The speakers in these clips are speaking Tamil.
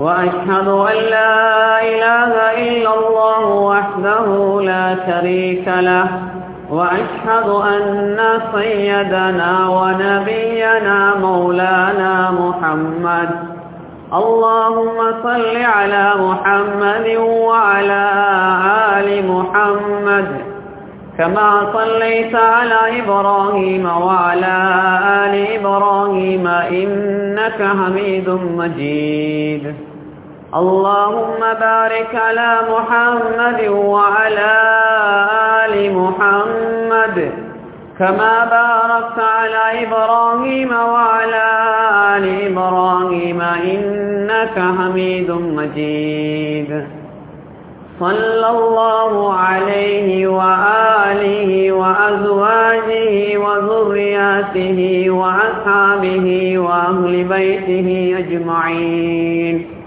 وأشهد أن لا إله إلا الله وحده لا شريك له وأشهد أن سيدنا ونبينا مولانا محمد. اللهم صل على محمد وعلى آل محمد كما صليت على إبراهيم وعلى آل إبراهيم إنك حميد مجيد. اللهم بارك على محمد وعلى آل محمد كما باركت على إبراهيم وعلى آل إبراهيم إنك حميد مجيد. صلى الله عليه وآله وأزواجه وذرياته وأصحابه وأهل بيته أجمعين.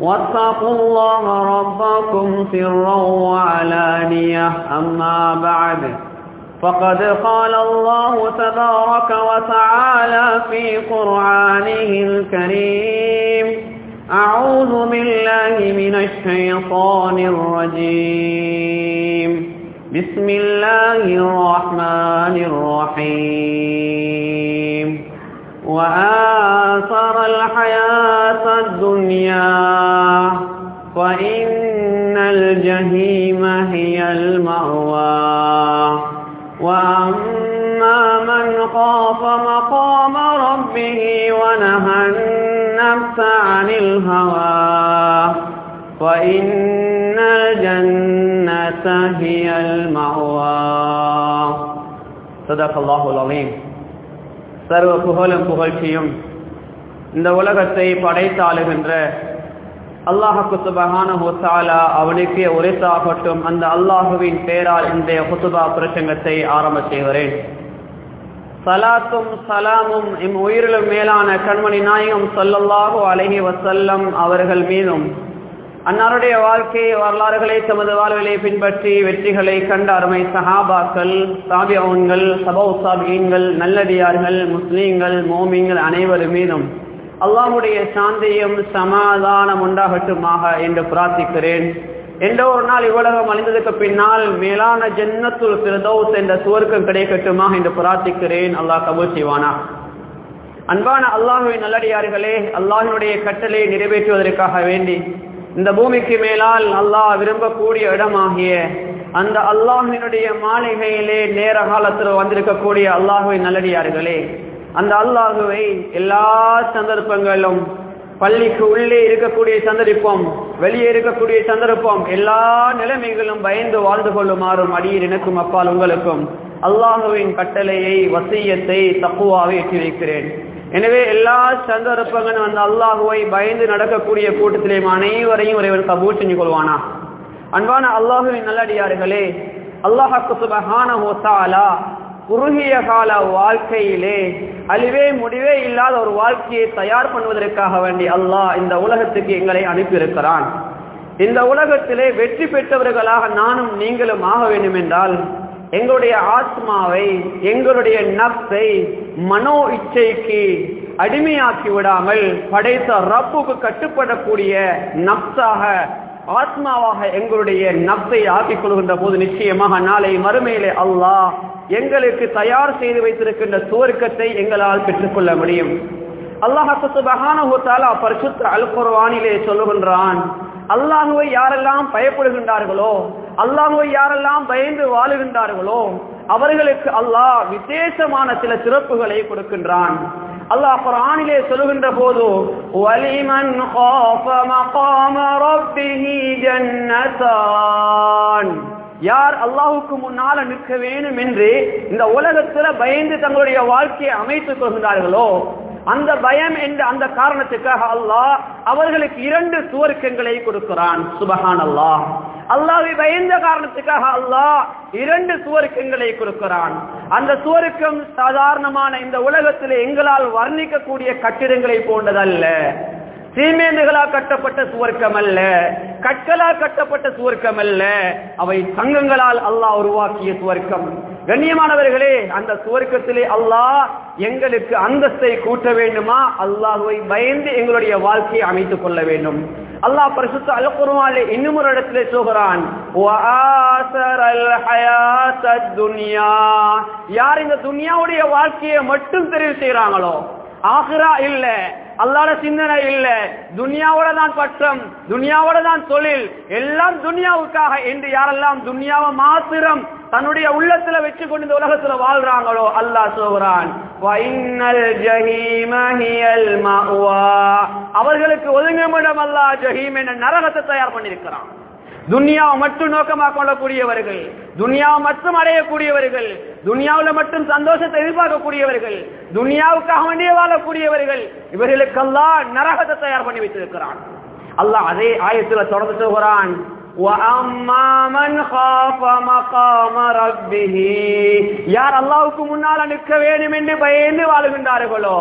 واتقوا الله ربكم سرا وعلانية. أما بعد فقد قال الله تبارك وتعالى في قرآنه الكريم أعوذ بالله من الشيطان الرجيم. بسم الله الرحمن الرحيم. وآثر الحياة الدنيا وإن الجحيم هي المأوى. وأما من خاف مقام ربه ونهى النفس عن الهوى وإن الجنة هي المأوى. صدق الله العظيم. சர்வ புகழும் புகழ்ச்சியும் இந்த உலகத்தை படைத்தாளுகின்ற அல்லாஹு சுபகான ஹுசாலா அவனுக்கே உரைத்தாகட்டும். அந்த அல்லாஹுவின் பேரால் இன்றைய ஹுசுபா பிரசங்கத்தை ஆரம்ப செய்கிறேன். சலாத்தும் சலாமும் இம் உயிரிலும் மேலான கண்மணி நாயகம் சொல்லல்லாஹு அலஹி வசல்லம் அவர்கள் மீதும் அன்னாருடைய வாழ்க்கை வரலாறுகளை தமது வாழ்விலை பின்பற்றி வெற்றிகளை கண்ட அருமை சஹாபாக்கள் சாபியவன்கள் சபௌ சாபியன்கள் நல்லடியார்கள் முஸ்லீம்கள் மோமிங்கள் அனைவர் மீதும் அல்லாஹுடைய சாந்தியும் சமாதானம் உண்டாகட்டுமாக என்று பிரார்த்திக்கிறேன். எந்த ஒரு நாள் இவ்வளவு அழிந்ததுக்கு பின்னால் மேலான ஜன்னத்துல் பிரதௌஸ் என்ற சுவர்க்கம் கிடைக்கட்டுமாக என்று பிரார்த்திக்கிறேன். அல்லாஹ் கபூல் செய்வானா? அன்பான அல்லாஹுவின் நல்லடியார்களே அல்லாஹினுடைய கட்டளை நிறைவேற்றுவதற்காக வேண்டி இந்த பூமிக்கு மேலால் அல்லாஹ் விரும்பக்கூடிய இடமாகிய அந்த அல்லாஹினுடைய மாளிகையிலே நேர காலத்தில் வந்திருக்கக்கூடிய அல்லாஹுவின் நல்லடியார்களே அந்த அல்லாஹுவை எல்லா சந்தர்ப்பங்களும் பள்ளிக்கு உள்ளே இருக்கக்கூடிய சந்தர்ப்பம் வெளியே இருக்கக்கூடிய சந்தர்ப்பம் எல்லா நிலைமைகளும் பயந்து வாழ்ந்து கொள்ளுமாறும் அடியில் எனக்கும் அப்பால் உங்களுக்கும் அல்லாஹுவின் கட்டளையை வசியத்தை தப்புவாக எட்டி வைக்கிறேன். எனவே எல்லா சந்தர்ப்பங்களும் அந்த அல்லாஹுவை பயந்து நடக்கக்கூடிய கூட்டத்திலே அனைவரையும் இறைவன் கபூர் செஞ்சு கொள்வானா? அன்பான அல்லாஹுவின் நல்லடியார்களே அல்லாஹாக்கு சுபஹான ஹோசாலா குறுகிய கால வாழ்க்கையிலே அழிவே முடிவே இல்லாத ஒரு வாழ்க்கையை தயார் பண்ணுவதற்காக வேண்டி அல்லாஹ் இந்த உலகத்துக்கு எங்களை அனுப்பியிருக்கிறான். இந்த உலகத்திலே வெற்றி பெற்றவர்களாக நானும் நீங்களும் ஆக வேண்டும் என்றால் எங்களுடைய ஆத்மாவை எங்களுடைய நப்சை மனோ இச்சைக்கு அடிமையாக்கி விடாமல் படைத்த ரப்புக்கு கட்டுப்படக்கூடிய நப்சாக ஆத்மாவாக எங்களுடைய நப்சை ஆக்கிக் கொள்கின்ற போது நிச்சயமாக நாளை மறுமையிலே அல்லாஹ் எங்களுக்கு தயார் செய்து வைத்திருக்கின்ற சுவர்க்கத்தை எங்களால் பெற்றுக்கொள்ள முடியும். அல்லாஹால பரிசுத்த அல் குர்வானிலே சொல்லுகின்றான் அல்லாஹுவை யாரெல்லாம் பயப்படுகின்றார்களோ அல்லாஹுவை யாரெல்லாம் பயந்து வாழுகின்றார்களோ அவர்களுக்கு அல்லாஹ் விசேஷமான சில சிறப்புகளை கொடுக்கின்றான். அல்லாஹ் குரானிலே சொல்லுகின்ற போது வலிமன் காஃப மகாம ரப்பிஹி ஜன்னதான் யார் அல்லாஹுக்கு முன்னால நிற்க வேணும் என்று இந்த உலகத்துல பயந்து தங்களுடைய வாழ்க்கையை அமைத்துக் கொள்கின்றார்களோ அந்த பயம் என்ற அந்த காரணத்துக்காக அல்லாஹ் அவர்களுக்கு இரண்டு சுவர்க்கங்களை கொடுக்கிறான். சுபஹான் அல்லாஹ் அல்லாவை பயந்த காரணத்துக்காக அல்லாஹ் இரண்டு சுவர்க்கங்களை கொடுக்கிறான். அந்த சுவர்க்கம் சாதாரணமான இந்த உலகத்தில் எங்களால் வர்ணிக்கக்கூடிய கட்டிடங்களை போன்றதல்ல. சீமேந்துகளா கட்டப்பட்ட சுவர்க்கம் அல்ல கற்களா கட்டப்பட்ட சுவர்க்கம் அல்ல அவை தங்கங்களால் அல்லாஹ் உருவாக்கிய சுவர்க்கம். கண்ணியமானவர்களே அந்த சுவர்க்கத்திலே அல்லாஹ் எங்களுக்கு அந்தஸ்தை கூட்ட வேண்டுமா? அல்லாஹுவை பயந்து எங்களுடைய வாழ்க்கையை அமைத்துக் கொள்ள வேண்டும். அல்லாஹ் பரிசுத்த அல் இன்னும் ஒரு இடத்திலே சொல்கிறான் யார் இந்த துன்யாவுடைய வாழ்க்கையை மட்டும் தெரிவு செய்யறாங்களோ ஆஹ்ரா இல்ல. அல்லாட சிந்தனை இல்ல. துனியாவோட தான் பற்றம் துனியாவோட தான் தொழில். எல்லாம் துனியாவுக்காக என்று யாரெல்லாம் துனியாவை மாத்திரம் தன்னுடைய உள்ளத்துல வச்சு கொண்டு இந்த உலகத்துல வாழ்றாங்களோ அல்லாஹ் சொல்றான் வைன்னல் அவர்களுக்கு ஒதுங்குமிடம் அல்லாஹ் ஜஹீம் என்ற நரகத்தை தயார் பண்ணிருக்கிறான் துன்யாவை மட்டும் நோக்கமாக கொள்ளக்கூடியவர்கள் துன்யாவை மட்டும் அடையக்கூடியவர்கள் துன்யாவில் மட்டும் சந்தோஷத்தை எதிர்பார்க்கக்கூடியவர்கள் துன்யாவுக்காக வேண்டிய வாழக்கூடியவர்கள் இவர்களுக்கெல்லாம் நரகத்தை தயார் பண்ணி வைத்திருக்கிறான். அல்லாஹ் அதே ஆயத்துல தொடர்ந்து சொல்கிறான் யார் அல்லாவுக்கு முன்னால் நிற்க வேண்டும் என்று பயந்து வாழுகின்றார்களோ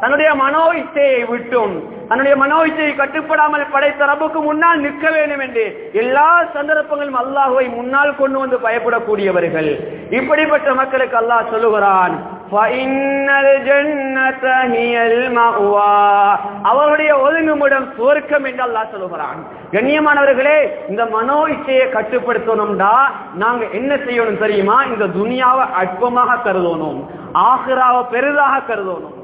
தன்னுடைய மனோ இச்சையை விட்டும் தன்னுடைய மனோச்சையை கட்டுப்படாமல் படைத்த ரப்புக்கு முன்னால் நிற்க வேண்டும் என்று எல்லா சந்தர்ப்பங்களும் அல்லாஹுவை முன்னால் கொண்டு வந்து பயப்படக்கூடியவர்கள். இப்படிப்பட்ட மக்களுக்கு அல்லாஹ் சொல்லுகிறான் அவருடைய ஒதுங்குமிடம் சோர்க்கம் என்று அல்லாஹ் சொல்லுகிறான். கண்ணியமானவர்களே இந்த மனோ இச்சையை கட்டுப்படுத்தணும்டா. நாங்க என்ன செய்யணும் தெரியுமா? இந்த துனியாவை அற்பமாக கருதணும். ஆகிராவை பெரிதாக கருதணும்.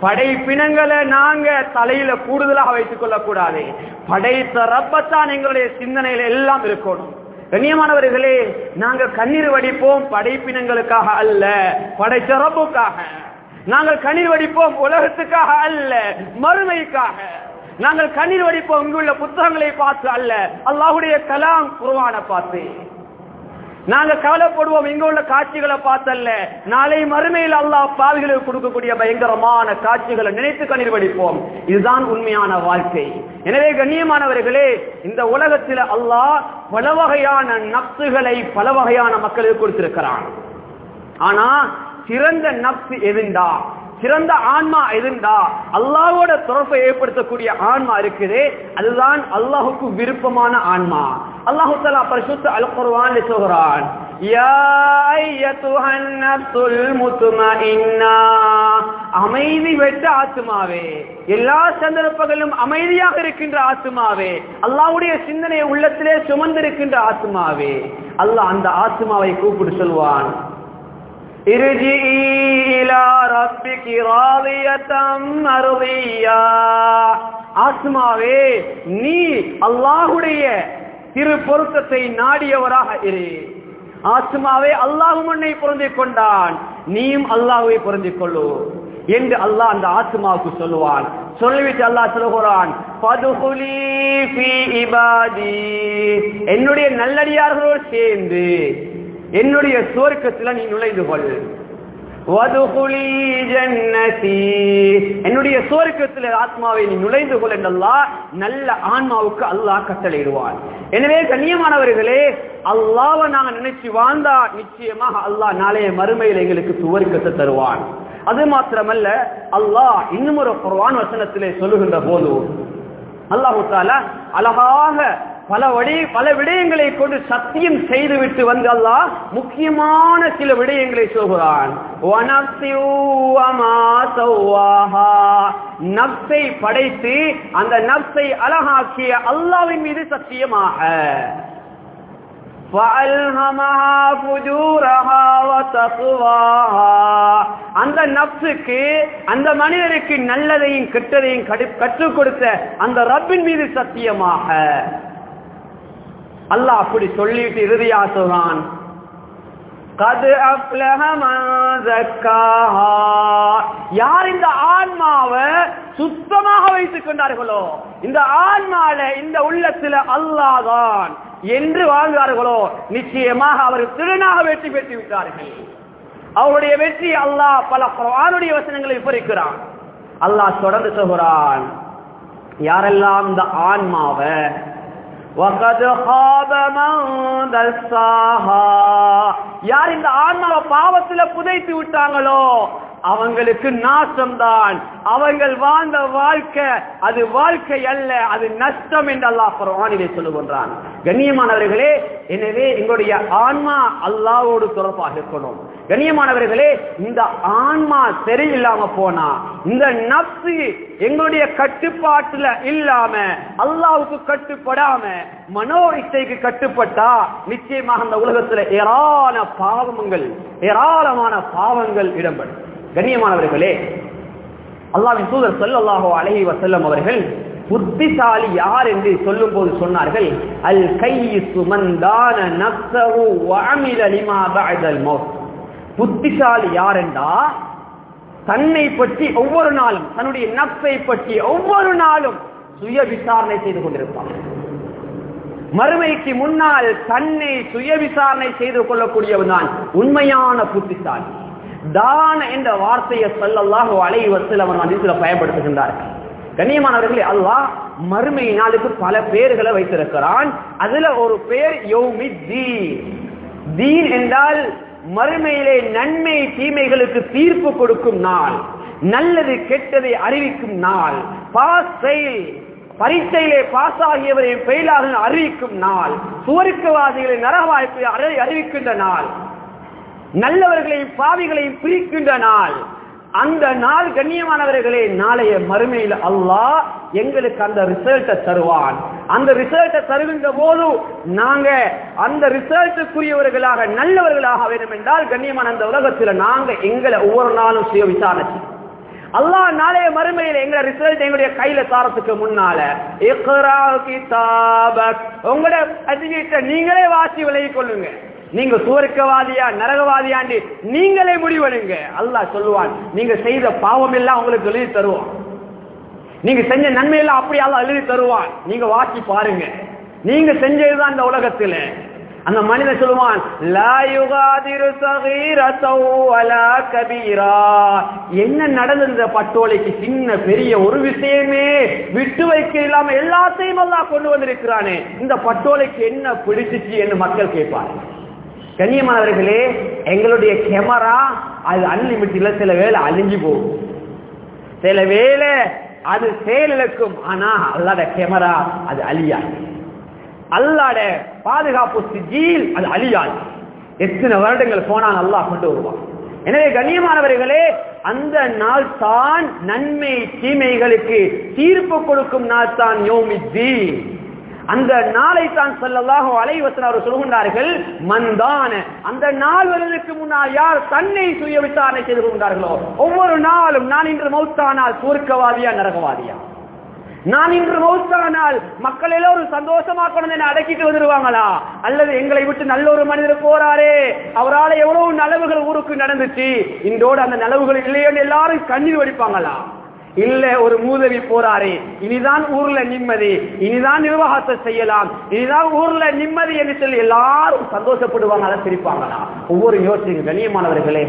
படைப்பினங்களை நாங்க தலையில கூடுதலாக வைத்துக் கொள்ளக்கூடாது. படைத்த ரப்பத்தான் எங்களுடைய சிந்தனையில எல்லாம் இருக்கணும். கண்ணியமானவர்களே நாங்க கண்ணீர் வடிப்போம் படைப்பினங்களுக்காக அல்ல படைத்த ரப்புக்காக. நாங்கள் கண்ணீர் வடிப்போம் உலகத்துக்காக அல்ல மறுமைக்காக. நாங்கள் கண்ணீர் வடிப்போம் இங்குள்ள புத்தகங்களை பார்த்து அல்ல அல்லாஹுடைய கலாம் குருவான பார்த்து. நாங்க கவலைப்படுவோம் இங்க உள்ள காட்சிகளை பார்த்தல்ல. நாளை மறுமையில் அல்லாஹ் பாவிகளுக்கு கொடுக்கக்கூடிய பயங்கரமான காட்சிகளை நினைத்து கண்ணீர் வடிப்போம். இதுதான் உண்மையான வாழ்க்கை. எனவே கண்ணியமானவர்களே இந்த உலகத்தில் அல்லாஹ் பல வகையான நப்சுகளை பல வகையான மக்களுக்கு கொடுத்திருக்கிறான். ஆனா சிறந்த நப்சு எதுண்டா? சிறந்த ஆன்மா இருந்தா அல்லாஹோட தொடர்பை ஏற்படுத்தக்கூடிய ஆன்மா இருக்குது அதுதான் அல்லாஹுக்கு விருப்பமான ஆன்மா. அல்லாஹு தலா பரிசுத்த அல் சொல்கிறான் அமைதி பெற்ற ஆத்துமாவே. எல்லா சந்தர்ப்பங்களிலும் அமைதியாக இருக்கின்ற ஆத்துமாவே. அல்லாவுடைய சிந்தனை உள்ளத்திலே சுமந்திருக்கின்ற ஆத்துமாவே. அல்லாஹ் அந்த ஆத்துமாவை கூப்பிட்டு சொல்வான் ஆத்மாவே நீ அல்லாஹுடைய திரு பொருத்தத்தை நாடியவராக இரு. ஆத்மாவே அல்லாஹு மண்ணை பொருந்திக் கொண்டான். நீயும் அல்லாஹுவை பொருந்திக் கொள்ளு என்று அல்லாஹ் அந்த ஆத்மாவுக்கு சொல்லுவான். சொல்லிவிட்டு அல்லாஹ் சொல்லுகிறான் என்னுடைய நல்லடியார்களோடு சேர்ந்து என்னுடைய சுவர்க்கத்தில் நீ நுழைந்து கொள். என்னுடைய சுவர்க்கத்தில் ஆத்மாவை நீ நுழைந்து கொள்ளா நல்ல ஆன்மாவுக்கு அல்லாஹ் கட்டளையிடுவான். எனவே கண்ணியமானவர்களே அல்லாவை நாங்க நினைச்சு வாழ்ந்தா நிச்சயமாக அல்லாஹ் நாளைய மறுமையில் எங்களுக்கு சுவர்க்கத்தை தருவான். அது மாத்திரமல்ல அல்லாஹ் இன்னும் ஒரு குர்வான் வசனத்திலே சொல்லுகின்ற போது அல்லாஹு தாலா அழகாக பல வடி பல விடயங்களை கொண்டு சத்தியம் செய்துவிட்டு வந்தல்லா முக்கியமான சில விடயங்களை சொல்கிறான். நப்சை படைத்து அந்த நப்சை அழகாக்கிய அல்லாவின் மீது சத்தியமாக. அந்த நப்சுக்கு அந்த மனிதருக்கு நல்லதையும் கெட்டதையும் கற்றுக் கொடுத்த அந்த ரப்பின் மீது சத்தியமாக. அல்லாஹ் அப்படி சொல்லிட்டு இறுதியா சொல்றான் யார் இந்த ஆன்மாவை சுத்தமாக வைத்துக் கொண்டார்களோ இந்த ஆன்மால இந்த உள்ளத்துல அல்லாதான் என்று வாழ்ந்தார்களோ நிச்சயமாக அவர் திருநாக வெற்றி பெற்று விட்டார்கள். அவருடைய வெற்றி அல்லாஹ் பல குரானுடைய வசனங்களை விபரிக்கிறான் அல்லாஹ் தொடர்ந்து சொல்கிறான் யாரெல்லாம் இந்த ஆன்மாவை وَقَدْ خَابَ مَنْ دَسَّاهَا யார் இந்த ஆன்மாவை பாவத்துல புதைத்து விட்டாங்களோ அவங்களுக்கு நாசம்தான். அவங்கள் வாழ்ந்த வாழ்க்கை அது வாழ்க்கை அல்ல அது நஷ்டம் என்று அல்லாஹ் குர்ஆனிலே சொல்லுகின்றான். கண்ணியமானவர்களே எனவே எங்களுடைய ஆன்மா அல்லாவோடு தொடர்பாக இருக்கணும். கண்ணியமானவர்களே இந்த ஆன்மா சரியில்லாம போனா இந்த நப்சு எங்களுடைய கட்டுப்பாட்டுல இல்லாம அல்லாவுக்கு கட்டுப்படாம மனோ இச்சைக்கு கட்டுப்பட்டா நிச்சயமாக அந்த உலகத்துல ஏராள பாவங்கள் ஏராளமான பாவங்கள் இடம்பெறும். கண்ணியமானவர்களே அல்லாவின் தூதர் ஸல்லல்லாஹு அழகி வசல்லம் அவர்கள் புத்திசாலி யார் என்று சொல்லும் போது சொன்னார்கள் அல் கை சுமந்தான நப்சஹு வஅமில லிமா பஅதல் மௌத். புத்திசாலி யார் என்றா? தன்னை பற்றி ஒவ்வொரு நாளும் தன்னுடைய நப்சை பற்றி ஒவ்வொரு நாளும் சுய விசாரணை செய்து கொண்டிருப்பார் மறுமைக்கு முன்னால் தன்னை சுய விசாரணை செய்து கொள்ளக்கூடியவன் தான் உண்மையான புத்திசாலி. தான என்ற வார்த்தையை சொல்லல்லாஹு அலைஹி வஸல்லம் அவர்கள் அதிசல பயன்படுத்துகின்றார்கள் கண்ணியமானவர்களே அல்லாஹ் மறுமை நாளுக்கு பல பேர்களை வைத்திருக்கிறான். அதுல ஒரு பேர் யோமி தீன் தீன் என்றால் மறுமையிலே நன்மை தீமைகளுக்கு தீர்ப்பு கொடுக்கும் நாள் நல்லது கெட்டதை அறிவிக்கும் நாள் பாஸ் செயல் பரீட்சையிலே பாஸ் ஆகியவரை பெயிலாக அறிவிக்கும் நாள் சுவருக்கவாதிகளை நரவாய்ப்பை அறிவிக்கின்ற நாள். நல்லவர்களையும் பாவிகளையும் பிரிக்கின்ற நாள். அந்த நாள் கண்ணியமானவர்களே நாளைய மறுமையில் அல்லாஹ் எங்களுக்கு அந்த ரிசல்ட்டை தருவான். அந்த ரிசல்ட்டை தருகின்ற போது நாங்க அந்த ரிசல்ட்டுக்குரியவர்களாக நல்லவர்களாக வேண்டும் என்றால் கண்ணியமான அந்த உலகத்தில் நாங்க எங்களை ஒவ்வொரு நாளும் சுய விசாரணை அல்லாஹ் நாளைய மறுமையில் எங்களை ரிசல்ட் எங்களுடைய கையில தாரத்துக்கு முன்னால உங்களோட நீங்களே வாசி விலகிக் கொள்ளுங்க. நீங்க சுவர்க்கவாதியா நரகவாதியாண்டு நீங்களே முடிவெடுங்க. அல்லாஹ் சொல்லுவான் நீங்க செய்த பாவம் எல்லாம் உங்களுக்கு எழுதி தருவான். நீங்க செஞ்ச நன்மை எல்லாம் அப்படி அல்லாஹ் எழுதி தருவான். நீங்க வாக்கி பாருங்க. நீங்க செஞ்சதுதான் இந்த உலகத்துல. அந்த மனிதன் சொல்லுவான் லாயுகாதிரு கபீரா. என்ன நடந்தது இந்த பட்டோலைக்கு? சின்ன பெரிய ஒரு விஷயமே விட்டு வைக்க இல்லாம எல்லாத்தையும் எல்லாம் கொண்டு வந்திருக்கிறானே. இந்த பட்டோலைக்கு என்ன பிடிச்சிச்சு என்று மக்கள் கேட்பாரு கண்ணியமானவர்களே எங்களுடைய கேமரா அது அன்லிமிட்ல சில வேளை அழிஞ்சு போகும். சில வேளை அது செயலிழக்கும் ஆனா அல்லாத கேமரா அது அழியாது. அல்லாட பாதுகாப்பு சிஜீல் அது அழியாது. எத்தனை வருடங்கள் போனால் அல்லாஹ் கொண்டு வருவான். எனவே கண்ணியமானவர்களே அந்த நாள் தான் நன்மை தீமைகளுக்கு தீர்ப்பு கொடுக்கும் நாள் தான் யோமித்தீன். அந்த நாளை தான் சொல்லலாக அலைவசன் அவர் சொல்கின்றார்கள் மந்தான அந்த நாள் வருவதற்கு முன்னால் யார் தன்னை சுய விசாரணை செய்து கொண்டார்களோ ஒவ்வொரு நாளும் நான் இன்று மௌத்தானால் சுருக்கவாதியா நரகவாதியா? நான் இன்று மௌத்தானால் மக்கள் எல்லோரும் சந்தோஷமா கொண்டு அடக்கிட்டு வந்துருவாங்களா? அல்லது எங்களை விட்டு நல்ல ஒரு மனிதர் போறாரே அவரால் எவ்வளவு நலவுகள் ஊருக்கு நடந்துச்சு இன்றோடு அந்த நலவுகள் இல்லையோன்னு எல்லாரும் கண்ணீர் வடிப்பாங்களா? இல்ல ஒரு மூதவி போறாரு. இனிதான் ஊர்ல நிம்மதி. இனிதான் நிர்வாகத்தை செய்யலாம். இனிதான் ஊர்ல நிம்மதி என்று சொல்லி எல்லாரும் சந்தோஷப்படுவாங்களா சிரிப்பாங்களா ஒவ்வொரு யோசிங்க கண்ணியமானவர்களே.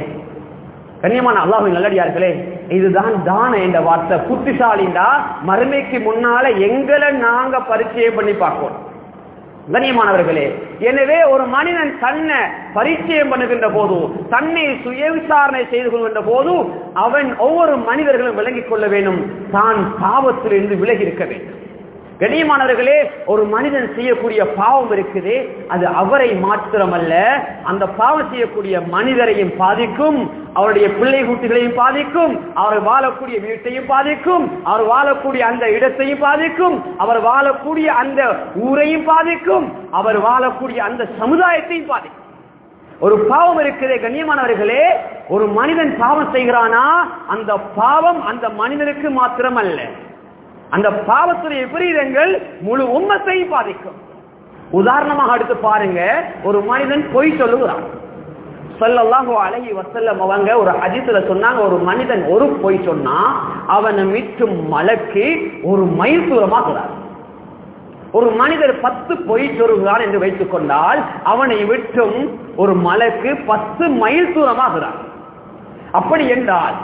கண்ணியமான அல்லாஹின் நல்லடியார்களே இதுதான் தான என்ற வார்த்தை. புத்திசாலிண்டா மறுமைக்கு முன்னால எங்களை நாங்க பரிச்சயம் பண்ணி பார்க்கணும். கண்ணியமானவர்களே எனவே ஒரு மனிதன் தன்னை பரிச்சயம் பண்ணுகின்ற போது தன்னை சுய விசாரணை செய்து கொள்கின்ற போது அவன் ஒவ்வொரு மனிதர்களும் விளங்கிக் கொள்ள வேண்டும். தான் பாவத்திலிருந்து விலகி இருக்க வேண்டும். கண்ணியமானவர்களே ஒரு மனிதன் செய்யக்கூடிய பாவம் இருக்குது அது அவரை மாத்திரமல்ல அந்த பாவம் செய்யக்கூடிய மனிதரையும் பாதிக்கும் அவருடைய பிள்ளை கூட்டுகளையும் பாதிக்கும் அவர் வாழக்கூடிய வீட்டையும் பாதிக்கும் அவர் வாழக்கூடிய அந்த இடத்தையும் பாதிக்கும் அவர் வாழக்கூடிய அந்த ஊரையும் பாதிக்கும் அவர் வாழக்கூடிய அந்த சமுதாயத்தையும் பாதிக்கும். ஒரு பாவம் இருக்கிறது கண்ணியமானவர்களே ஒரு மனிதன் பாவம் செய்கிறானா அந்த பாவம் அந்த மனிதனுக்கு மாத்திரமல்ல. அந்த பாவத்துடைய விபரீதங்கள் முழு உண்மத்தை பாதிக்கும். உதாரணமாக அடுத்து பாருங்க ஒரு மனிதன் பொய் சொல்லுகிறான். சொல்லல்லாஹு அழகி வசல்ல அவங்க ஒரு அஜித்துல சொன்னாங்க ஒரு மனிதன் ஒரு பொய் சொன்னா அவனை மிட்டும் மலக்கு ஒரு மைல் தூரமாகிறார் ஒரு மனிதர் பத்து பொய் சொல்கிறான் என்று வைத்துக் கொண்டால் அவனை விட்டும் ஒரு மலக்கு பத்து மைல் தூரமாகிறான். அப்படி என்றால்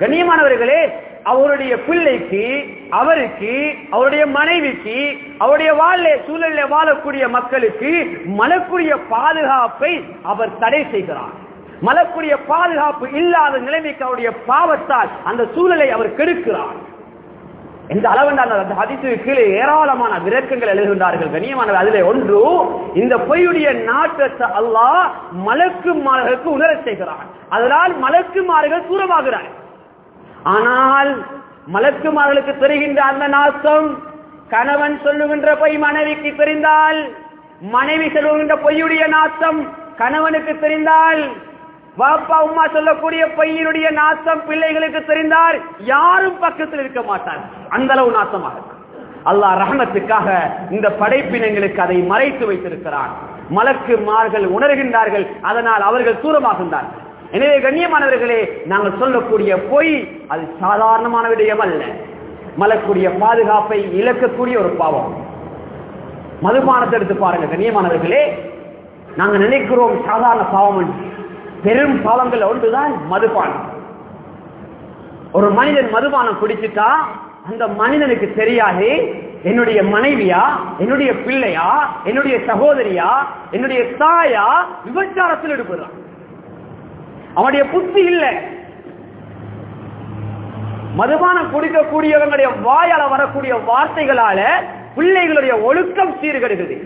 கண்ணியமானவர்களே அவருடைய பிள்ளைக்கு அவருக்கு அவருடைய மனைவிக்கு அவருடைய வாழ சூழலில் வாழக்கூடிய மக்களுக்கு மலக்குரிய பாதுகாப்பை அவர் தடை செய்கிறார். மலக்குரிய பாதுகாப்பு இல்லாத நிலைமைக்கு அவருடைய பாவத்தால் அந்த சூழலை அவர் கெடுக்கிறார். எந்த அளவென்றால் அந்த கீழே ஏராளமான விளக்கங்கள் எழுதுகின்றார்கள். கண்ணியமானவர் அதிலே ஒன்று இந்த பொய்யுடைய நாட்டத்தை அல்லாஹ் மலக்கு உணர செய்கிறான். அதனால் மலக்கு மார்கள் ஆனால் மலக்குமார்களுக்கு தெரிகின்ற அந்த நாசம் கணவன் சொல்லுகின்ற பொய் மனைவிக்கு தெரிந்தால் மனைவி சொல்லுகின்ற பொய்யுடைய நாசம் கணவனுக்கு தெரிந்தால் பாப்பா உமா சொல்லக்கூடிய பையனுடைய நாசம் பிள்ளைகளுக்கு தெரிந்தால் யாரும் பக்கத்தில் இருக்க மாட்டார். அந்த அளவு நாசமாக அல்லாஹ் ரஹமத்துக்காக இந்த படைப்பினங்களுக்கு அதை மறைத்து வைத்திருக்கிறான். மலக்கு மார்கள் உணர்கின்றார்கள் அதனால் அவர்கள் தூரமாகின்றார்கள். எனவே கண்ணியமானவர்களே நாங்கள் சொல்லக்கூடிய பொய் அது சாதாரணமான விடயம் அல்ல மலக்கூடிய பாதுகாப்பை இழக்கக்கூடிய ஒரு பாவம். மதுபானத்தை எடுத்து பாருங்க கண்ணியமானவர்களே. நாங்க நினைக்கிறோம் சாதாரண பாவம் பெரும் பாவங்கள் ஒன்றுதான் மதுபானம். ஒரு மனிதன் மதுபானம் குடிச்சுட்டா அந்த மனிதனுக்கு தெரியாது என்னுடைய மனைவியா என்னுடைய பிள்ளையா என்னுடைய சகோதரியா என்னுடைய தாயா விபச்சாரத்தில் ஈடுபடுறான். அவனுடைய புத்தி இல்ல. மதுபானம் குடிக்கக்கூடியவங்களுடைய வாயால வரக்கூடிய வார்த்தைகளால பிள்ளைகளுடைய ஒழுக்கம் சீர்கெடுகிறது.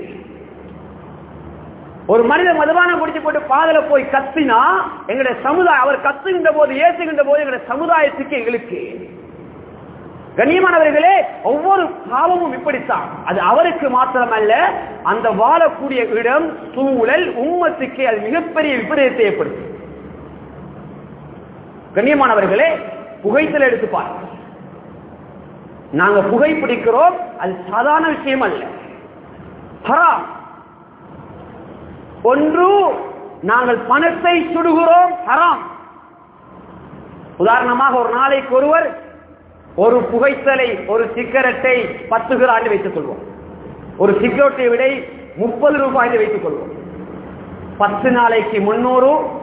ஒரு மனிதன் மதுபானம் குடிச்சு போட்டு பாதல போய் கத்தினா எங்களுடைய சமுதாயம் அவர் கத்துகின்ற போது ஏசுகின்ற போது எங்களுடைய சமுதாயத்துக்கு எங்களுக்கு. கண்ணியமானவர்களே ஒவ்வொரு பாவமும் இப்படித்தான். அது அவருக்கு மாத்திரமல்ல அந்த வாழக்கூடிய இடம் சூழல் உம்மத்துக்கு அது மிகப்பெரிய விபரீதத்தை ஏற்படுத்தும். கண்ணியமானவர்களே புகைத்தல் எடுத்து பாருங்க நாங்க புகை பிடிக்கிறோம் அது சாதாரண விஷயம் அல்ல. ஹராம். ஒன்று நாங்கள் பணத்தை சுடுகிறோம் ஹராம். உதாரணமாக ஒரு நாளைக்கு ஒருவர் ஒரு புகைத்தலை ஒரு சிகரெட்டை பத்து கிராண்டு வைத்துக் கொள்வோம். ஒரு சிகரெட்டை விட முப்பது ரூபாய் வைத்துக் கொள்வோம். பத்து நாளைக்கு முன்னூறு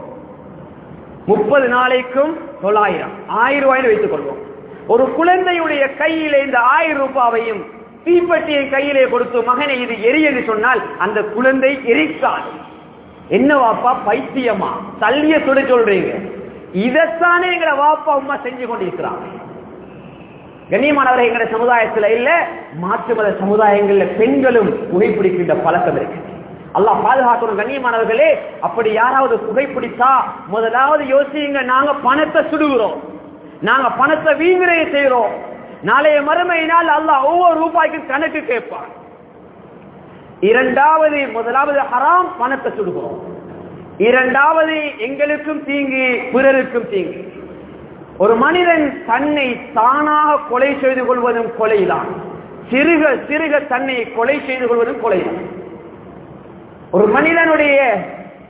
முப்பது நாளைக்கும் தொள்ளாயிரம். ஆயிரம் ரூபாய் வைத்துக் கொள்வோம். ஒரு குழந்தையுடைய கையிலே இந்த ஆயிரம் ரூபாவையும் தீப்பெட்டியை கையிலே கொடுத்து மகனை இது எரி என்று சொன்னால் அந்த குழந்தை எரிக்காது. என்ன வாப்பா? பைத்தியமா? தள்ளிய சுட சொல்றீங்க. இதத்தானே எங்களை வாப்பா அம்மா செஞ்சு கொண்டிருக்கிறாங்க. கண்ணியமானவரை எங்களுடைய சமுதாயத்துல இல்ல மாற்று மத சமுதாயங்கள்ல பெண்களும் புகைப்பிடிக்கின்ற பழக்கம் இருக்கு. அல்லாஹ் பாதுகாக்கணும். கண்ணியமானவர்களே அப்படி யாராவது புகைப்பிடித்தா முதலாவது யோசிங்க நாங்க பணத்தை சுடுகிறோம். நாங்க பணத்தை வீங்குறைய செய்யறோம் நாளைய மறுமையினால் அல்லாஹ் ஒவ்வொரு ரூபாய்க்கும் கணக்கு கேட்பான். இரண்டாவது முதலாவது ஹராம் பணத்தை சுடுகிறோம். இரண்டாவது எங்களுக்கும் தீங்கு பிறருக்கும் தீங்கு. ஒரு மனிதன் தன்னை தானாக கொலை செய்து கொள்வதும் கொலைதான். சிறுக சிறுக தன்னை கொலை செய்து கொள்வதும் கொலைதான். ஒரு மனிதனுடைய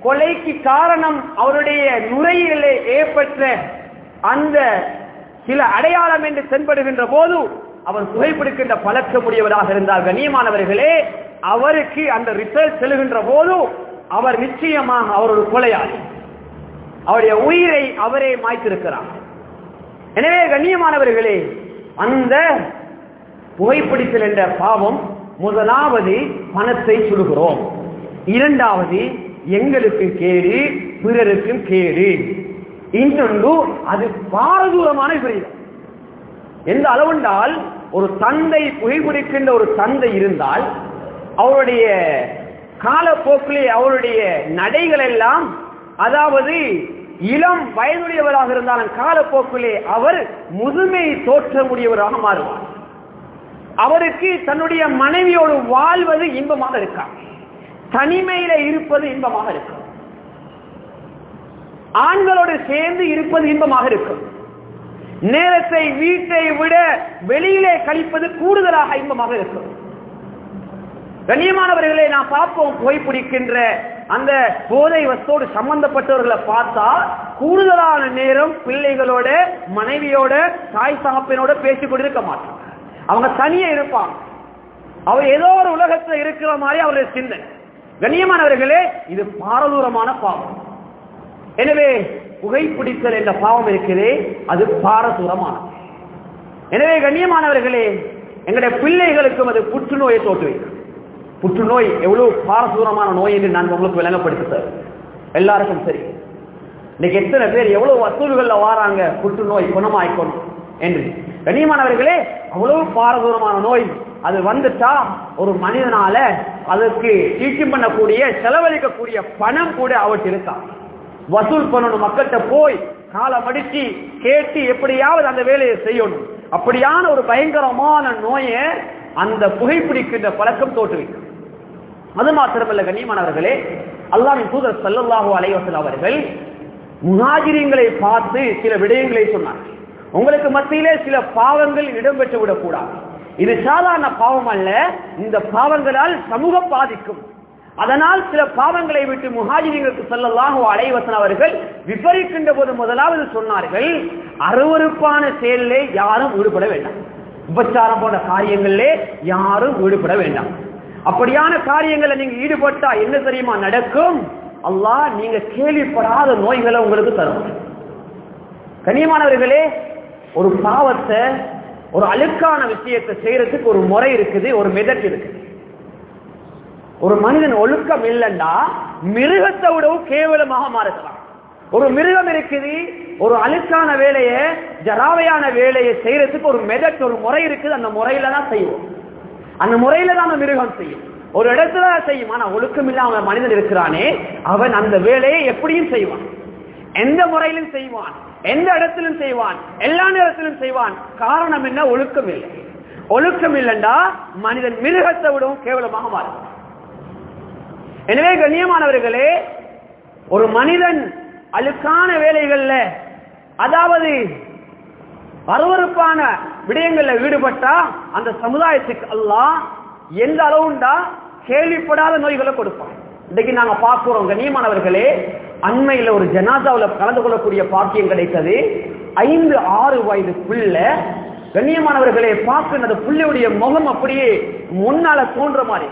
கொலைக்கு காரணம் அவருடைய நுரையிலே ஏற்பட்ட அந்த சில அடையாளம் என்று தென்படுகின்ற போது அவர் புகைப்பிடிக்கின்ற பழக்கமுடையவராக இருந்தார். கண்ணியமானவர்களே அவருக்கு அந்த ரிசல்ட் செல்கின்ற போது அவர் நிச்சயமாக அவர் ஒரு கொலையாளி. அவருடைய உயிரை அவரே மாய்த்திருக்கிறார். எனவே கண்ணியமானவர்களே அந்த புகைப்பிடித்தல் என்ற பாவம் முதலாவது பணத்தை சுடுகிறோம். இரண்டாவது எங்களுக்கு கேடு பிறருக்கும் கேடு. இன்னொன்று அது பாரதூரமான விபரீதம். எந்த அளவென்றால் ஒரு தந்தை புகைப்பிடிக்கின்ற ஒரு தந்தை இருந்தால் அவருடைய காலப்போக்கிலே அவருடைய நடைகள் எல்லாம் அதாவது இளம் வயதுடையவராக இருந்தாலும் காலப்போக்கிலே அவர் முதுமை தோற்றமுடையவராக மாறுவார். அவருக்கு தன்னுடைய மனைவியோடு வாழ்வது இன்பமாக இருக்கார் தனிமையில இருப்பது இன்பமாக இருக்கும். ஆண்களோடு சேர்ந்து இருப்பது இன்பமாக இருக்கும். நேரத்தை வீட்டை விட வெளியிலே கழிப்பது கூடுதலாக இன்பமாக இருக்கும். கண்ணியமானவர்களை நான் பார்ப்போம் புகைப்பிடிக்கின்ற அந்த போதை வசோடு சம்பந்தப்பட்டவர்களை பார்த்தா கூடுதலான நேரம் பிள்ளைகளோட மனைவியோட தாய் சாப்பினோட பேசிக் கொண்டிருக்க மாட்டாங்க. அவங்க தனியே இருப்பாங்க. அவர் ஏதோ ஒரு உலகத்துல இருக்கிற மாதிரி அவருடைய சிந்தனை. கண்ணியமானவர்களே இது பாரதூரமான பாவம். எனவே புகைப்பிடித்தல் என்ற பாவம் இருக்கிறே அது பாரதூரமானது. எனவே கண்ணியமானவர்களே எங்களுடைய பிள்ளைகளுக்கும் அது புற்றுநோயை தோற்றுவிக்கும் புற்றுநோய் எவ்வளவு பாரதூரமான நோய் என்று நான் உங்களுக்கு விளங்கப்படுத்த எல்லாருக்கும் சரி. இன்னைக்கு எத்தனை பேர் எவ்வளவு வசூல்கள்ல வாராங்க புற்றுநோய் குணமாய்க்கணும் என்று. கண்ணியமானவர்களே அவ்வளவு பாரதூரமான நோய் அது வந்துட்டா ஒரு மனிதனால அதற்கு டீச்சிங் பண்ணக்கூடிய செலவழிக்கக்கூடிய பணம் கூட அவற்று இருக்கா வசூல் பண்ணணும் மக்கள்கிட்ட போய் காலம் அடிச்சு கேட்டு எப்படியாவது அந்த வேலையை செய்யணும். அப்படியான ஒரு பயங்கரமான நோயை அந்த புகைப்பிடிக்கின்ற பழக்கம் தோற்றுவிக்கும். அது மாத்திரமல்ல கண்ணியமானவர்களே அல்லாவின் தூதர் சல்லல்லாஹு அலைவசல் அவர்கள் முகாஜிரியங்களை பார்த்து சில விடயங்களை சொன்னார். உங்களுக்கு மத்தியிலே சில பாவங்கள் இடம்பெற்று விடக்கூடாது இது சாதாரண பாவம் அல்ல. இந்த பாவங்களால் சமூகம் பாதிக்கும். அதனால் சில பாவங்களை விட்டு முஹாஜிரிகளுக்கு செல்லலாம் அலைவசன் அவர்கள் விபரிக்கின்ற போது முதலாவது சொன்னார்கள் அருவறுப்பான செயலிலே யாரும் ஈடுபட வேண்டாம். உபச்சாரம் போன்ற காரியங்களிலே யாரும் ஈடுபட வேண்டாம். அப்படியான காரியங்களை நீங்க ஈடுபட்டா என்ன தெரியுமா நடக்கும்? அல்லாஹ் நீங்க கேள்விப்படாத நோய்களை உங்களுக்கு தரும். கனியமானவர்களே ஒரு பாவத்தை ஒரு அழுக்கான விஷயத்தை செய்யறதுக்கு ஒரு முறை இருக்குது ஒரு மெதட் இருக்குது. ஒரு மனிதன் ஒழுக்கம் இல்லைன்னா மிருகத்தை விடவும் கேவலமாக மாறுக்கலாம் ஒரு மிருகம் இருக்குது ஒரு அழுக்கான வேலையை ஜராவையான வேலையை செய்யறதுக்கு ஒரு மெதட் ஒரு முறை இருக்குது அந்த முறையில தான் செய்வோம். அந்த முறையில தான் அந்த மிருகம் செய்யும். ஒரு இடத்துல செய்யும். ஆனா ஒழுக்கம் இல்லாம மனிதன் இருக்கிறானே அவன் அந்த வேலையை எப்படியும் செய்வான். எந்த முறையிலும் செய்வான். எந்த இடத்திலும் செய்வான் எல்லா நேரத்திலும் செய்வான். காரணம் என்ன? ஒழுக்கம் இல்லை. ஒழுக்கம் இல்லைண்டா மனிதன் மிருகத்தை விடவும் கேவலமாக மாறும். எனவே கண்ணியமானவர்களே ஒரு மனிதன் அழுக்கான வேலைகள்ல அதாவது அருவறுப்பான விடயங்கள்ல ஈடுபட்டா அந்த சமுதாயத்துக்கு எல்லாம் எந்த அளவுண்டா கேள்விப்படாத நோய்களை கொடுப்பான். இன்னைக்கு நாங்க பார்க்கிறோம் கண்ணியமானவர்களே அண்மையில ஒரு ஜனாதாவுல கலந்து கொள்ளக்கூடிய பாக்கியம் கிடைத்தது. ஐந்து ஆறு வயது பிள்ளை கண்ணியமானவர்களை பார்க்க அந்த பிள்ளையுடைய முகம் அப்படியே முன்னால தோன்ற மாதிரி.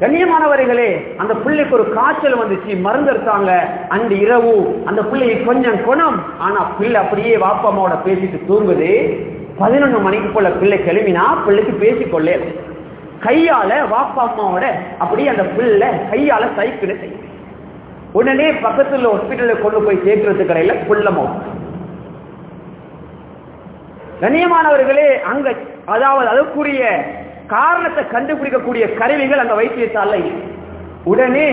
கண்ணியமானவர்களே அந்த பிள்ளைக்கு ஒரு காய்ச்சல் வந்துச்சு மருந்து எடுத்தாங்க. அந்த இரவு அந்த பிள்ளையை கொஞ்சம் குணம். ஆனா பிள்ளை அப்படியே வாப்பம்மாவோட பேசிட்டு தூங்குது. பதினொன்று மணிக்கு போல பிள்ளை கிளம்பினா பிள்ளைக்கு பேசிக்கொள்ளே. கையால வாப்பா அம்மாவோட அப்படியே அந்த பிள்ளை கையால சைக்கிள் செய்யும் உடனே பக்கத்துல ஹாஸ்பிட்டலில் கொண்டு போய் சேர்க்கறது கடையில புள்ளமோ கண்ணியமானவர்களே அங்க அதாவது அதுக்குரிய காரணத்தை கண்டுபிடிக்கக்கூடிய கருவிகள் அந்த வைத்தியசாலை உடனே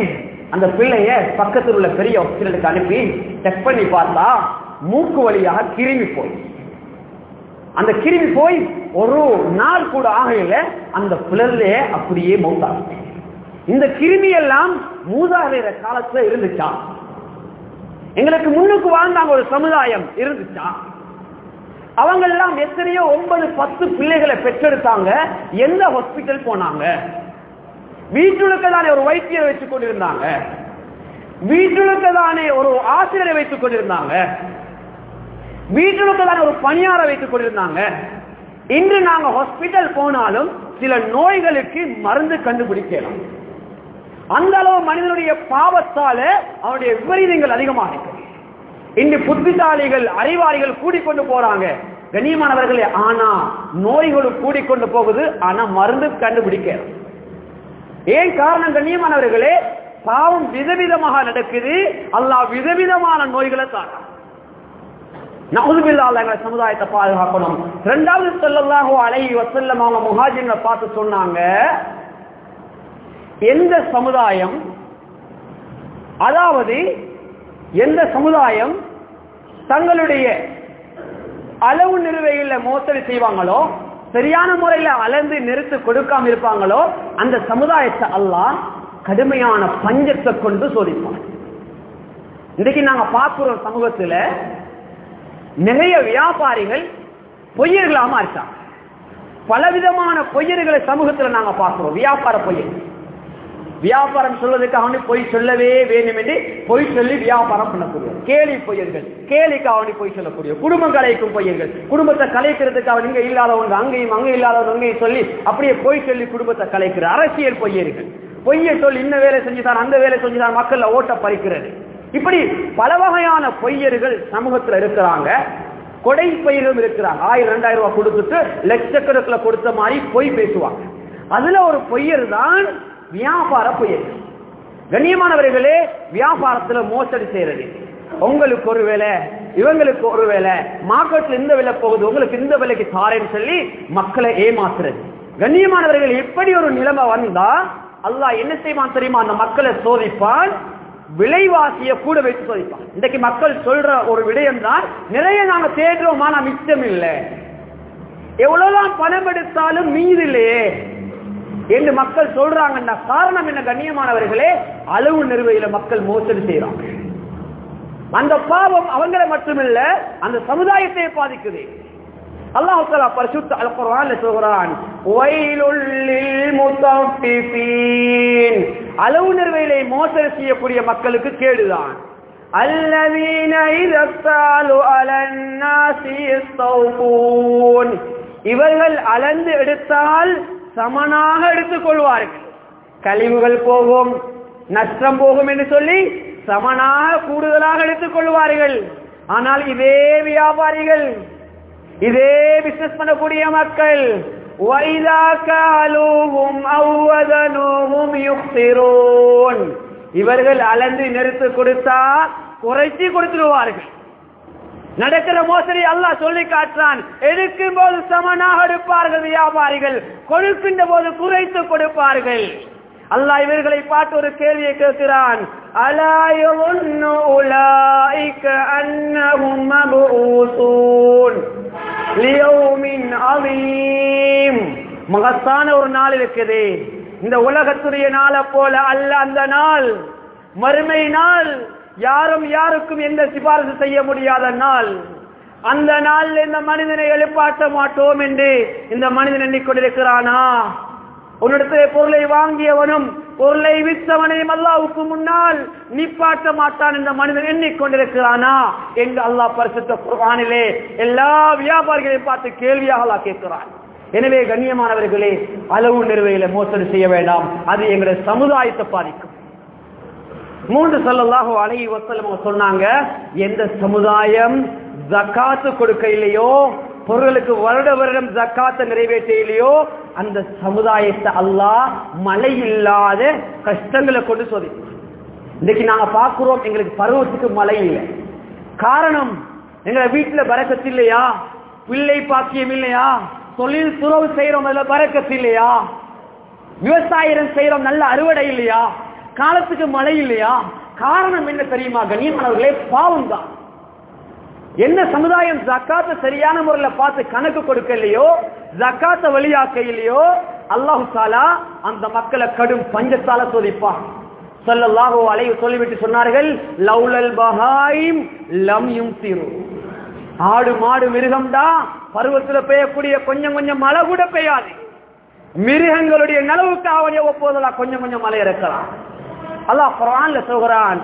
அந்த பிள்ளைய பக்கத்தில் உள்ள பெரிய ஹாஸ்பிட்டலுக்கு அனுப்பி செக் பண்ணி பார்த்தா மூக்கு வழியாக கிருமி போய். அந்த கிருமி போய் ஒரு நாள் கூட ஆகையில அந்த பிளர்ல அப்படியே மௌத்தாகும் இந்த கிருமி எல்லாம் மூதாதையர காலத்துல இருந்துச்சா? எங்களுக்கு முன்னுக்கு வாழ்ந்தாங்க ஒரு சமுதாயம் இருந்துச்சா? அவங்க எல்லாம் எத்தனையோ ஒன்பது பத்து பிள்ளைகளை பெற்றெடுத்தாங்க. எந்த ஹாஸ்பிட்டல் போனாங்க? வீட்டுக்கு தானே ஒரு வைத்தியரை வச்சு கொண்டிருந்தாங்க. வீட்டுக்கு தானே ஒரு ஆசிரியரை வைத்துக் கொண்டிருந்தாங்க. வீட்டுக்கு தானே ஒரு பணியாரை வைத்துக் கொண்டிருந்தாங்க. இன்று நாங்க ஹாஸ்பிட்டல் போனாலும் சில நோய்களுக்கு மருந்து கண்டுபிடிக்கலாம். அந்த அளவு மனிதனுடைய பாவத்தால அவனுடைய விபரீதங்கள் அதிகமாக இருக்கு. இன்று புத்திசாலிகள் அறிவாளிகள் கூடிக்கொண்டு போறாங்க. கண்ணியமானவர்களே ஆனா நோய்களும் கூடிக்கொண்டு போகுது. ஆனா மருந்து கண்டுபிடிக்க ஏன் காரணம் கண்ணியமானவர்களே பாவம் விதவிதமாக நடக்குது. அல்லாஹ் விதவிதமான நோய்களை தாக்கம் சமுதாயத்தை பாதுகாக்கணும். இரண்டாவது சொல்லலாக அலை வசல்லம் அவங்க முகாஜின் பார்த்து சொன்னாங்க எந்த சமுதாயம் அதாவது எந்த சமுதாயம் தங்களுடைய அளவு நிறுவையில் மோசடி செய்வாங்களோ சரியான முறையில் அளந்து நிறுத்து கொடுக்காம இருப்பாங்களோ அந்த சமுதாயத்தை அல்லாஹ் கடுமையான பஞ்சத்தை கொண்டு சோதிப்பான். இன்றைக்கு நாங்க பார்க்கிறோம் சமூகத்துல நிறைய வியாபாரிகள் பொய்யர்களாம இருக்காங்க பலவிதமான பொய்யர்களை சமூகத்துல நாங்க பார்க்கிறோம். வியாபார பொய்யர்கள் வியாபாரம் சொல்வதற்கு அவனை பொய் சொல்லவே வேண்டும் என்று பொய் சொல்லி வியாபாரம் பண்ணக்கூடிய கேலி பொய்யர்கள். கேலிக்கு அவனை பொய் சொல்லக்கூடிய குடும்பம் கலைக்கும் பொய்யர்கள். குடும்பத்தை கலைக்கிறதுக்கு அவன் இங்க இல்லாதவங்க அங்கேயும் அங்கே இல்லாதவங்க அங்கேயும் சொல்லி அப்படியே பொய் சொல்லி குடும்பத்தை கலைக்கிற அரசியல் பொய்யர்கள். பொய்யை சொல் இந்த வேலை செஞ்சுதான் அந்த வேலை செஞ்சுதான் மக்கள்ல ஓட்ட பறிக்கிறது. இப்படி பல வகையான பொய்யர்கள் சமூகத்துல இருக்கிறாங்க. கொடை பயிரும் இருக்கிறாங்க. ஆயிரம் ரெண்டாயிரம் ரூபாய் கொடுத்துட்டு லட்சக்கணக்கில் கொடுத்த மாதிரி பொய் பேசுவாங்க. அதுல ஒரு பொய்யர் தான் வியாபார புயல் கண்ணியமானவர்களே வியாபாரத்துல மோசடி செய்யறது. உங்களுக்கு ஒரு வேலை இவங்களுக்கு ஒரு வேலை மார்க்கெட்ல இந்த விலை போகுது உங்களுக்கு இந்த விலைக்கு தாரேன்னு சொல்லி மக்களை ஏமாத்துறது. கண்ணியமானவர்கள் எப்படி ஒரு நிலைமை வந்தா அல்லாஹ் என்ன செய்வான் தெரியுமா? அந்த மக்களை சோதிப்பான் விலைவாசிய கூட வைத்து சோதிப்பான். இன்றைக்கு மக்கள் சொல்ற ஒரு விடயம் தான் நிறைய நாங்க தேடுறோம் ஆனா மிச்சம் இல்லை. எவ்வளவுதான் பணம் எடுத்தாலும் மீது இல்லையே என்று மக்கள் சொல்றாங்கன்னா காரணம் என்ன கண்ணியமானவர்களே அளவு நிறுவையில மக்கள் மோசடி செய்யறாங்க அந்த பாவம் அவங்களை மட்டுமில்ல அந்த சமுதாயத்தை பாதிக்குது அல்லாஹ் தஆலா பரிசுத்த அல் குர்ஆன்ல சொல்றான் வயலுல் லில் முத்தஃபிஃபீன் அளவு நிறுவையிலே மோசடி செய்யக்கூடிய மக்களுக்கு கேடுதான் الذين إذا اكتالوا على الناس يستوفون இவர்கள் அளந்து எடுத்தால் சமனாக எடுத்துக்கொள்வார்கள். கழிவுகள் போகும் நஷ்டம் போகும் என்று சொல்லி சமனாக கூடுதலாக எடுத்துக்கொள்வார்கள். ஆனால் இதே வியாபாரிகள் இதே பிசினஸ் பண்ணக்கூடிய மக்கள் இவர்கள் அலந்து நிறுத்து கொடுத்தா குறைச்சி கொடுத்துடுவார்கள். நடக்கிற மோசடி அல்லாஹ் சொல்லி காட்டுறான். எடுக்கும் போது சமனாக எடுப்பார்கள் வியாபாரிகள் கொடுக்கின்ற போது குறைத்து கொடுப்பார்கள். அல்லாஹ் இவர்களை பார்த்து ஒரு கேள்வியை கேட்கிறான். மகத்தான ஒரு நாள் இருக்குது. இந்த உலகத்துடைய நாளை போல அல்ல அந்த நாள் மறுமை நாள். யாரும் யாருக்கும் எந்த சிபாரிசு செய்ய முடியாத நாள். அந்த நாளில் இந்த மனிதனை எழுப்பாட்ட மாட்டோம் என்று இந்த மனிதன் எண்ணிக்கொண்டிருக்கிறானா? உன்னிடத்திலே பொருளை வாங்கியவனும் பொருளை விற்றவனையும் அல்லாவுக்கு முன்னால் நிப்பாட்ட மாட்டான் இந்த மனிதன் எண்ணிக்கொண்டிருக்கிறானா? என்று அல்லாஹ் பரிசுத்த குர்ஆனிலே எல்லா வியாபாரிகளையும் பார்த்து கேள்வியாக அல்லாஹ் கேட்கிறான். எனவே கண்ணியமானவர்களே அளவு நிறுவையில மோசடி செய்ய வேண்டாம். அது எங்களுடைய சமுதாயத்தை பாதிக்கும். மூன்று சொல்லலாக அழகி வசலம் சொன்னாங்க எந்த சமுதாயம் ஜக்காத்து கொடுக்க இல்லையோ பொருளுக்கு வருட வருடம் ஜக்காத்தை நிறைவேற்ற இல்லையோ அந்த சமுதாயத்தை அல்லாஹ் மழை இல்லாத கஷ்டங்களை கொண்டு சோதிக்கும் இன்னைக்கு நாங்க பார்க்கிறோம் எங்களுக்கு பருவத்துக்கு மழை இல்லை. காரணம் எங்களை வீட்டுல பறக்கத்து இல்லையா? பிள்ளை பாக்கியம் இல்லையா? தொழில் துறவு செய்யறோம் அதுல பறக்கத்து இல்லையா? விவசாயம் செய்யறோம் நல்ல அறுவடை இல்லையா? காலத்துக்கு மழை இல்லையா? காரணம் என்ன தெரியுமா கண்ணியமானவர்களே? பாவம் தான் என்ன சமுதாயம் ஜக்காத்த சரியான முறையில பார்த்து கணக்கு கொடுக்கலையோ ஜக்காத்த வழியாக்க இல்லையோ அல்லாஹு சாலா அந்த மக்களை கடும் பஞ்சத்தால சோதிப்பான். சொல்லல்லாஹோ அலைவு சொல்லிவிட்டு சொன்னார்கள் லவ்லல் பஹாயிம் லம் யும் ஆடு மாடு மிருகம் தான் பருவத்தில் பெய்யக்கூடிய கொஞ்சம் கொஞ்சம் மழை கூட பெய்யாது. மிருகங்களுடைய நலவுக்கு அவன் ஒப்போதெல்லாம் கொஞ்சம் கொஞ்சம் மழை இறக்கலாம். அல்லாஹ் குரான்ல சொல்கிறான்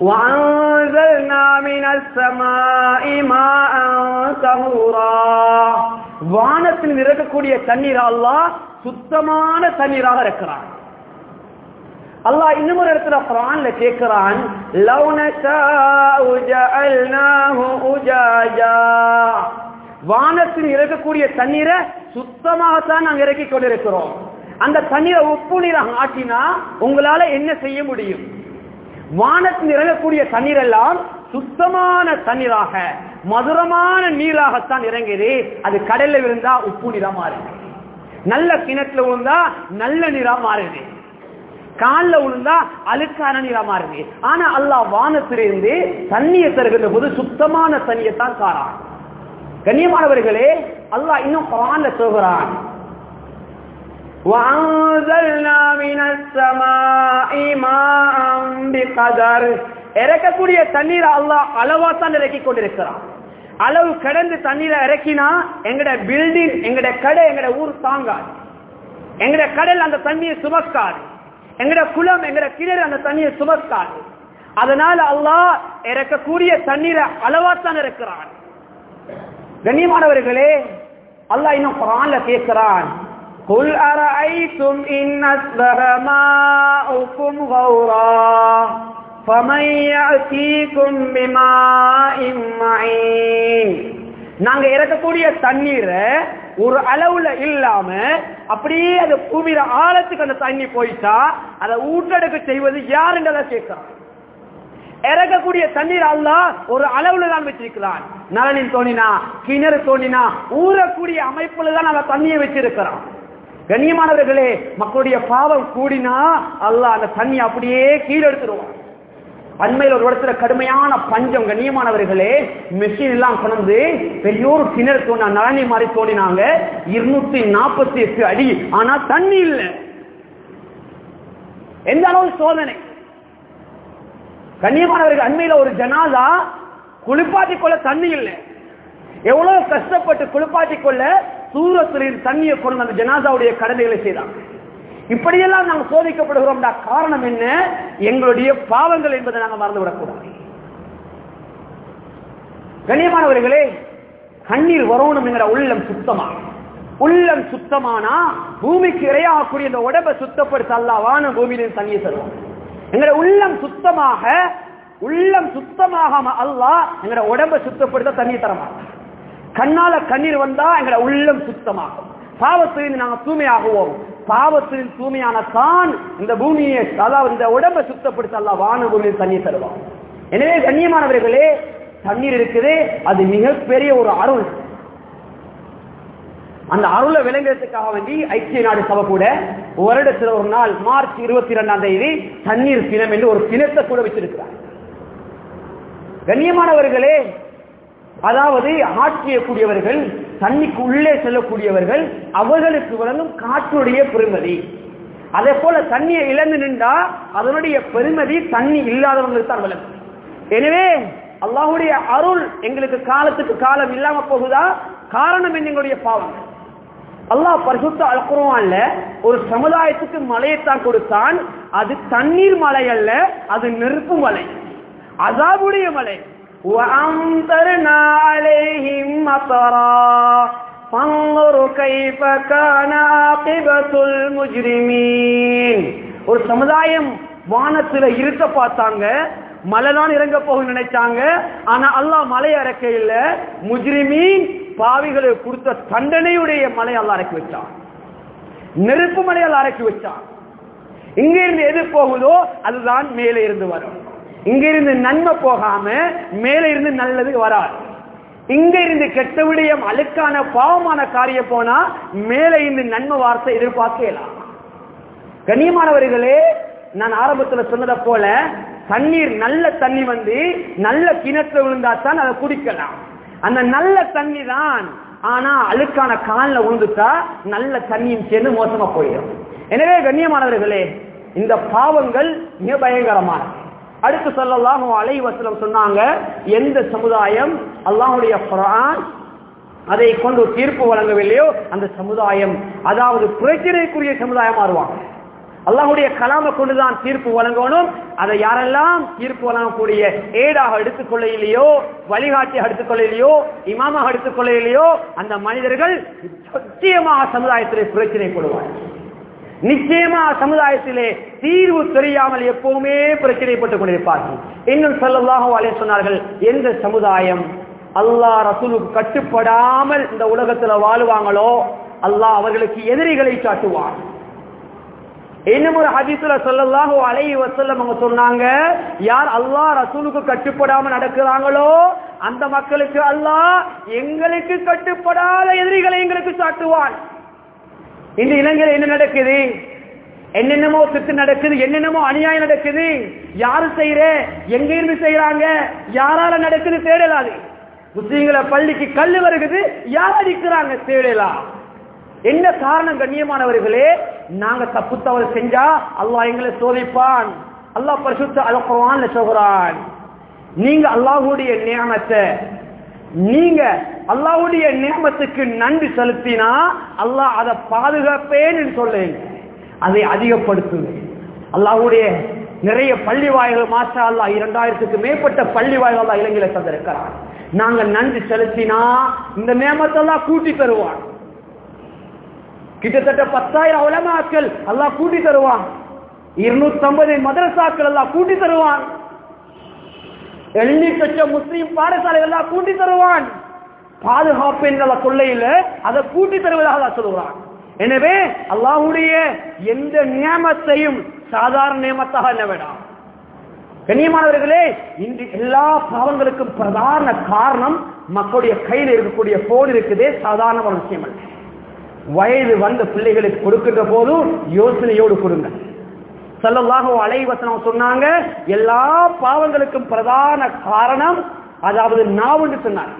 وَأَنزَلْنَا مِنَ السَّمَاءِ مَاءً طَهُورًا வானத்தில் இறக்கக்கூடிய தண்ணீர் அல்லாஹ் சுத்தமான தண்ணீராக இருக்கிறான் அல்லாஹ் இன்னும் ஒரு இடத்துல குரான்ல கேட்கிறான் லவ் நஷாஉ ஜஅல்னாஹு உஜாஜா வானத்தில் இறக்கக்கூடிய தண்ணீரை சுத்தமாகத்தான் நாங்க இறக்கி கொண்டிருக்கிறோம் அந்த தண்ணீரை உப்பு நீராக ஆட்டினா உங்களால என்ன செய்ய முடியும்? வானத்தில் இறங்கக்கூடிய தண்ணீர் எல்லாம் சுத்தமான தண்ணீராக மதுரமான நீராகத்தான் இறங்குது. அது கடல்ல விழுந்தா உப்பு நீரா மாறுது. நல்ல கிணத்துல விழுந்தா நல்ல நீரா மாறுது. காலில் விழுந்தா அழுக்கான நீரா மாறுது. ஆனா அல்லாஹ் வானத்திலிருந்து தண்ணியை தருகின்ற போது சுத்தமான தண்ணியை தான் காரான் கண்ணியமானவர்களே அல்லாஹ் இன்னும் குரான்ல சொல்கிறான் وَأَنزَلْنَا مِنَ السَّمَاءِ مَاءً بِقَدَرٍ இறக்கக்கூடிய தண்ணீரை அல்லாஹ் அளவா தான் இறக்கி கொண்டிருக்கிறான் அளவு கடந்து தண்ணீரை இறக்கினா எங்கட பில்டிங் எங்கட கடை எங்கட ஊர் தாங்காது எங்கட கடல் அந்த தண்ணியை சுமக்காது எங்கட குளம் எங்கட கிணறு அந்த தண்ணியை சுமக்காது அதனால அல்லாஹ் இறக்கக்கூடிய தண்ணீரை அளவாத்தான் இருக்கிறான் கண்ணியமானவர்களே அல்லாஹ் இன்னும் குரான்ல கேட்கிறான் قل أرأيتم إن أصبح ماؤكم غورا فَمَن يَأْتِيكُم بِمَاءٍ مَّعِينٍ நாங்க இறக்கக்கூடிய தண்ணீரை ஒரு அளவுல இல்லாம அப்படியே அது பூமியில ஆழத்துக்கு அந்த தண்ணி போயிட்டா அதை ஊட்டெடுக்க செய்வது யாருன்றதை கேட்கிறோம் இறக்கக்கூடிய தண்ணீர் அல்ல ஒரு அளவுல தான் வச்சிருக்கிறான் நலனில் தோணினா கிணறு தோணினா ஊறக்கூடிய அமைப்புல தான் நம்ம தண்ணியை வச்சிருக்கிறோம் கண்ணியமானவர்களே மக்களுடைய பாவம் கூடினா அல்லாஹ் அந்த தண்ணி அப்படியே கீழே எடுத்துருவான் அண்மையில் ஒரு இடத்துல கடுமையான பஞ்சம் கண்ணியமானவர்களே மெஷின் எல்லாம் கொண்டு பெரியோரு கிணறு தோணா நலனி மாதிரி தோணினாங்க இருநூத்தி நாற்பத்தி எட்டு அடி. ஆனா தண்ணி இல்லை. எந்த அளவு சோதனை? கண்ணியமானவர்கள் அண்மையில ஒரு ஜனாதா குளிப்பாட்டிக் கொள்ள தண்ணி இல்லை. எவ்வளவு கஷ்டப்பட்டு குளிப்பாட்டிக் கொள்ள தூரத்திலிருந்து தண்ணியை கொண்டு அந்த ஜனாதாவுடைய கடமைகளை செய்தாங்க இப்படியெல்லாம் நாங்கள் சோதிக்கப்படுகிறோம் காரணம் என்ன? எங்களுடைய பாவங்கள் என்பதை நாங்கள் மறந்துவிடக்கூடாது. கண்ணியமானவர்களே கண்ணீர் வரணும் என்கிற உள்ளம் சுத்தமாக உள்ளம் சுத்தமானா பூமிக்கு இரையாகக்கூடிய இந்த உடம்பை சுத்தப்படுத்த அல்லாவான பூமியிலும் தண்ணியை தருவோம் எங்களை உள்ளம் சுத்தமாக உள்ளம் சுத்தமாக அல்லாஹ் எங்களை உடம்பை சுத்தப்படுத்த தண்ணி தரமாட்டான். கண்ணால கண்ணீர் வந்தா எங்களை உள்ளம் சுத்தமாகும் பாவத்திலிருந்து நாங்கள் தூய்மையாகுவோம். பாவத்தில் தூய்மையான தான் இந்த பூமியை அதாவது இந்த உடம்பை சுத்தப்படுத்த அல்ல வான பூமியில் தண்ணீர் தருவோம் எனவே கண்ணியமானவர்களே தண்ணீர் இருக்குது. அது மிகப்பெரிய ஒரு அருள். அந்த அருளை விளங்குறதுக்காக வேண்டி ஐக்கிய நாடு சபை கூட வருடத்தில் ஒரு நாள் மார்ச் இருபத்தி இரண்டாம் தேதி தண்ணீர் தினம் என்று ஒரு தினத்தை கூட வச்சிருக்கிறார். கண்ணியமானவர்களே அதாவது ஆட்சியக்கூடியவர்கள் தண்ணிக்கு உள்ளே செல்லக்கூடியவர்கள் அவர்களுக்கு வழங்கும் காற்றுடைய பெருமதி. அதே போல தண்ணியை இழந்து நின்றா அதனுடைய பெருமதி தண்ணி இல்லாதவங்களுக்கு தான் விளங்கும் எனவே அல்லாஹுடைய அருள் எங்களுக்கு காலத்துக்கு காலம் இல்லாம போகுதா? காரணம் எங்களுடைய பாவம்? அல்லாஹ் பரிசுத்த அல்குருவான்ல ஒரு சமுதாயத்துக்கு மலையைத்தான் கொடுத்தான். அது தண்ணீர் மலை அல்ல அது நெருப்பு மலை. அதாவுடைய மலை. وأمطرنا عليهم مطرا فانظر كيف كان عاقبة المجرمين ஒரு சமுதாயம் வானத்துல இருக்க பார்த்தாங்க மழை தான் இறங்க போக நினைச்சாங்க ஆனா அல்லாஹ் மலை இறக்க இல்ல முஜ்ரிமீன் பாவிகளுக்கு கொடுத்த தண்டனையுடைய மலை அல்ல இறக்கி வச்சான் நெருப்பு மலை அல்ல இறக்கி வச்சான் இங்க இருந்து எது போகுதோ அதுதான் மேலே இருந்து வரும் இங்க இருந்து நன்மை போகாம மேல இருந்து நல்லது வராது. இங்க இருந்து கெட்ட விடயம் அழுக்கான பாவமான காரியம் போனா மேல இருந்து நன்மை வார்த்தை எதிர்பார்க்கலாம் கண்ணியமானவர்களே நான் ஆரம்பத்துல சொன்னதை போல தண்ணீர் நல்ல தண்ணி வந்து நல்ல கிணத்துல விழுந்தா தான் அதை குடிக்கலாம். அந்த நல்ல தண்ணி தான் ஆனா அழுக்கான காலில் உழுந்துட்டா நல்ல தண்ணியும் சேர்ந்து மோசமா போயிடும். எனவே கண்ணியமானவர்களே இந்த பாவங்கள் மிக பயங்கரமானது. அடுத்து சொல்லலாம் அலை சொன்னாங்க எந்த சமுதாயம் அல்லாஹுடைய குரான் அதை கொண்டு தீர்ப்பு வழங்கவில்லையோ அந்த சமுதாயம் அதாவது பிரச்சனைக்குரிய சமுதாயம் மாறுவாங்க அல்லாஹுடைய கலாமை கொண்டுதான் தீர்ப்பு வழங்கணும். அதை யாரெல்லாம் தீர்ப்பு வழங்கக்கூடிய ஏடாக எடுத்துக்கொள்ள இல்லையோ வழிகாட்டியாக எடுத்துக்கொள்ள இல்லையோ இமாமாக எடுத்துக்கொள்ள இல்லையோ அந்த மனிதர்கள் நிச்சயமாக சமுதாயத்திலே பிரச்சனை கொடுவார்கள் நிச்சயமா சமுதாயத்திலே தீர்வு தெரியாமல் எப்பவுமே பிரச்சனைப்பட்டுக் கொண்டிருப்பார்கள். இன்னும் சொல்லலாக அலே சொன்னார்கள் எந்த சமுதாயம் அல்லாஹ் ரசூலுக்கு கட்டுப்படாமல் இந்த உலகத்துல வாழுவாங்களோ அல்லாஹ் அவர்களுக்கு எதிரிகளை சாட்டுவான். இன்னும் ஒரு ஹதீஸ்ல சொல்லலாக அலை வசல்லம் அவங்க சொன்னாங்க யார் அல்லாஹ் ரசூலுக்கு கட்டுப்படாம நடக்கிறாங்களோ அந்த மக்களுக்கு அல்லாஹ் எங்களுக்கு கட்டுப்படாத எதிரிகளை எங்களுக்கு சாட்டுவான். இந்த இலங்கையில் என்ன நடக்குது? என்னென்னமோ திட்டு நடக்குது என்னென்னமோ அநியாயம் நடக்குது. யாரு செய்யற? எங்க இருந்து செய்யறாங்க? யாரால நடக்குது தேடலாது முஸ்லீம்களை பள்ளிக்கு கல் வருகிறது யார் அடிக்கிறாங்க தேடலாம் என்ன காரணம் கண்ணியமானவர்களே? நாங்க தப்பு தவறு செஞ்சா அல்லாஹ் எங்களை சோதிப்பான். அல்லாஹ் பரிசுத்த அலக்குவான் சொல்கிறான் நீங்க அல்லாஹுடைய நியமத்தை நீங்க அல்லாவுடைய நேமத்துக்கு நன்றி செலுத்தினா அல்லாஹ் அதை பாதுகாப்பேன்னு சொல்லுங்க அதை அதிகப்படுத்துவேன். அல்லாவுடைய நிறைய பள்ளி வாய்கள் மாசா அல்லா இரண்டாயிரத்துக்கு மேற்பட்ட பள்ளி வாய்கள் அல்லா இலங்கையில தந்திருக்கிறார். நாங்க நன்றி செலுத்தினா இந்த நேமத்தெல்லாம் கூட்டி தருவான். கிட்டத்தட்ட பத்தாயிரம் உலமாக்கள் அல்லாஹ் கூட்டி தருவான். இருநூத்தி ஐம்பது மதரசாக்கள் எல்லாம் கூட்டி தருவான். எழுநூத்தி லட்சம் முஸ்லீம் பாடசாலைகள் கூட்டி தருவான். பாதுகாப்பு என்ற கொள்ளையில அதை கூட்டி தருவதாக அல்லாஹ் சொல்லுகிறான். எனவே அல்லாஹுடைய எந்த நியமத்தையும் சாதாரண நியமத்தாக என்ன வேண்டாம். கண்ணியமானவர்களே இன்று எல்லா பாவங்களுக்கும் பிரதான காரணம் மக்களுடைய கையில் இருக்கக்கூடிய போன் இருக்குதே சாதாரண விஷயம் அல்ல. வயது வந்த பிள்ளைகளுக்கு கொடுக்கின்ற போதும் யோசனையோடு கொடுங்க. சல்லல்லாஹு அலைவசனம் சொன்னாங்க எல்லா பாவங்களுக்கும் பிரதான காரணம் அதாவது நாவுன்னு சொன்னாங்க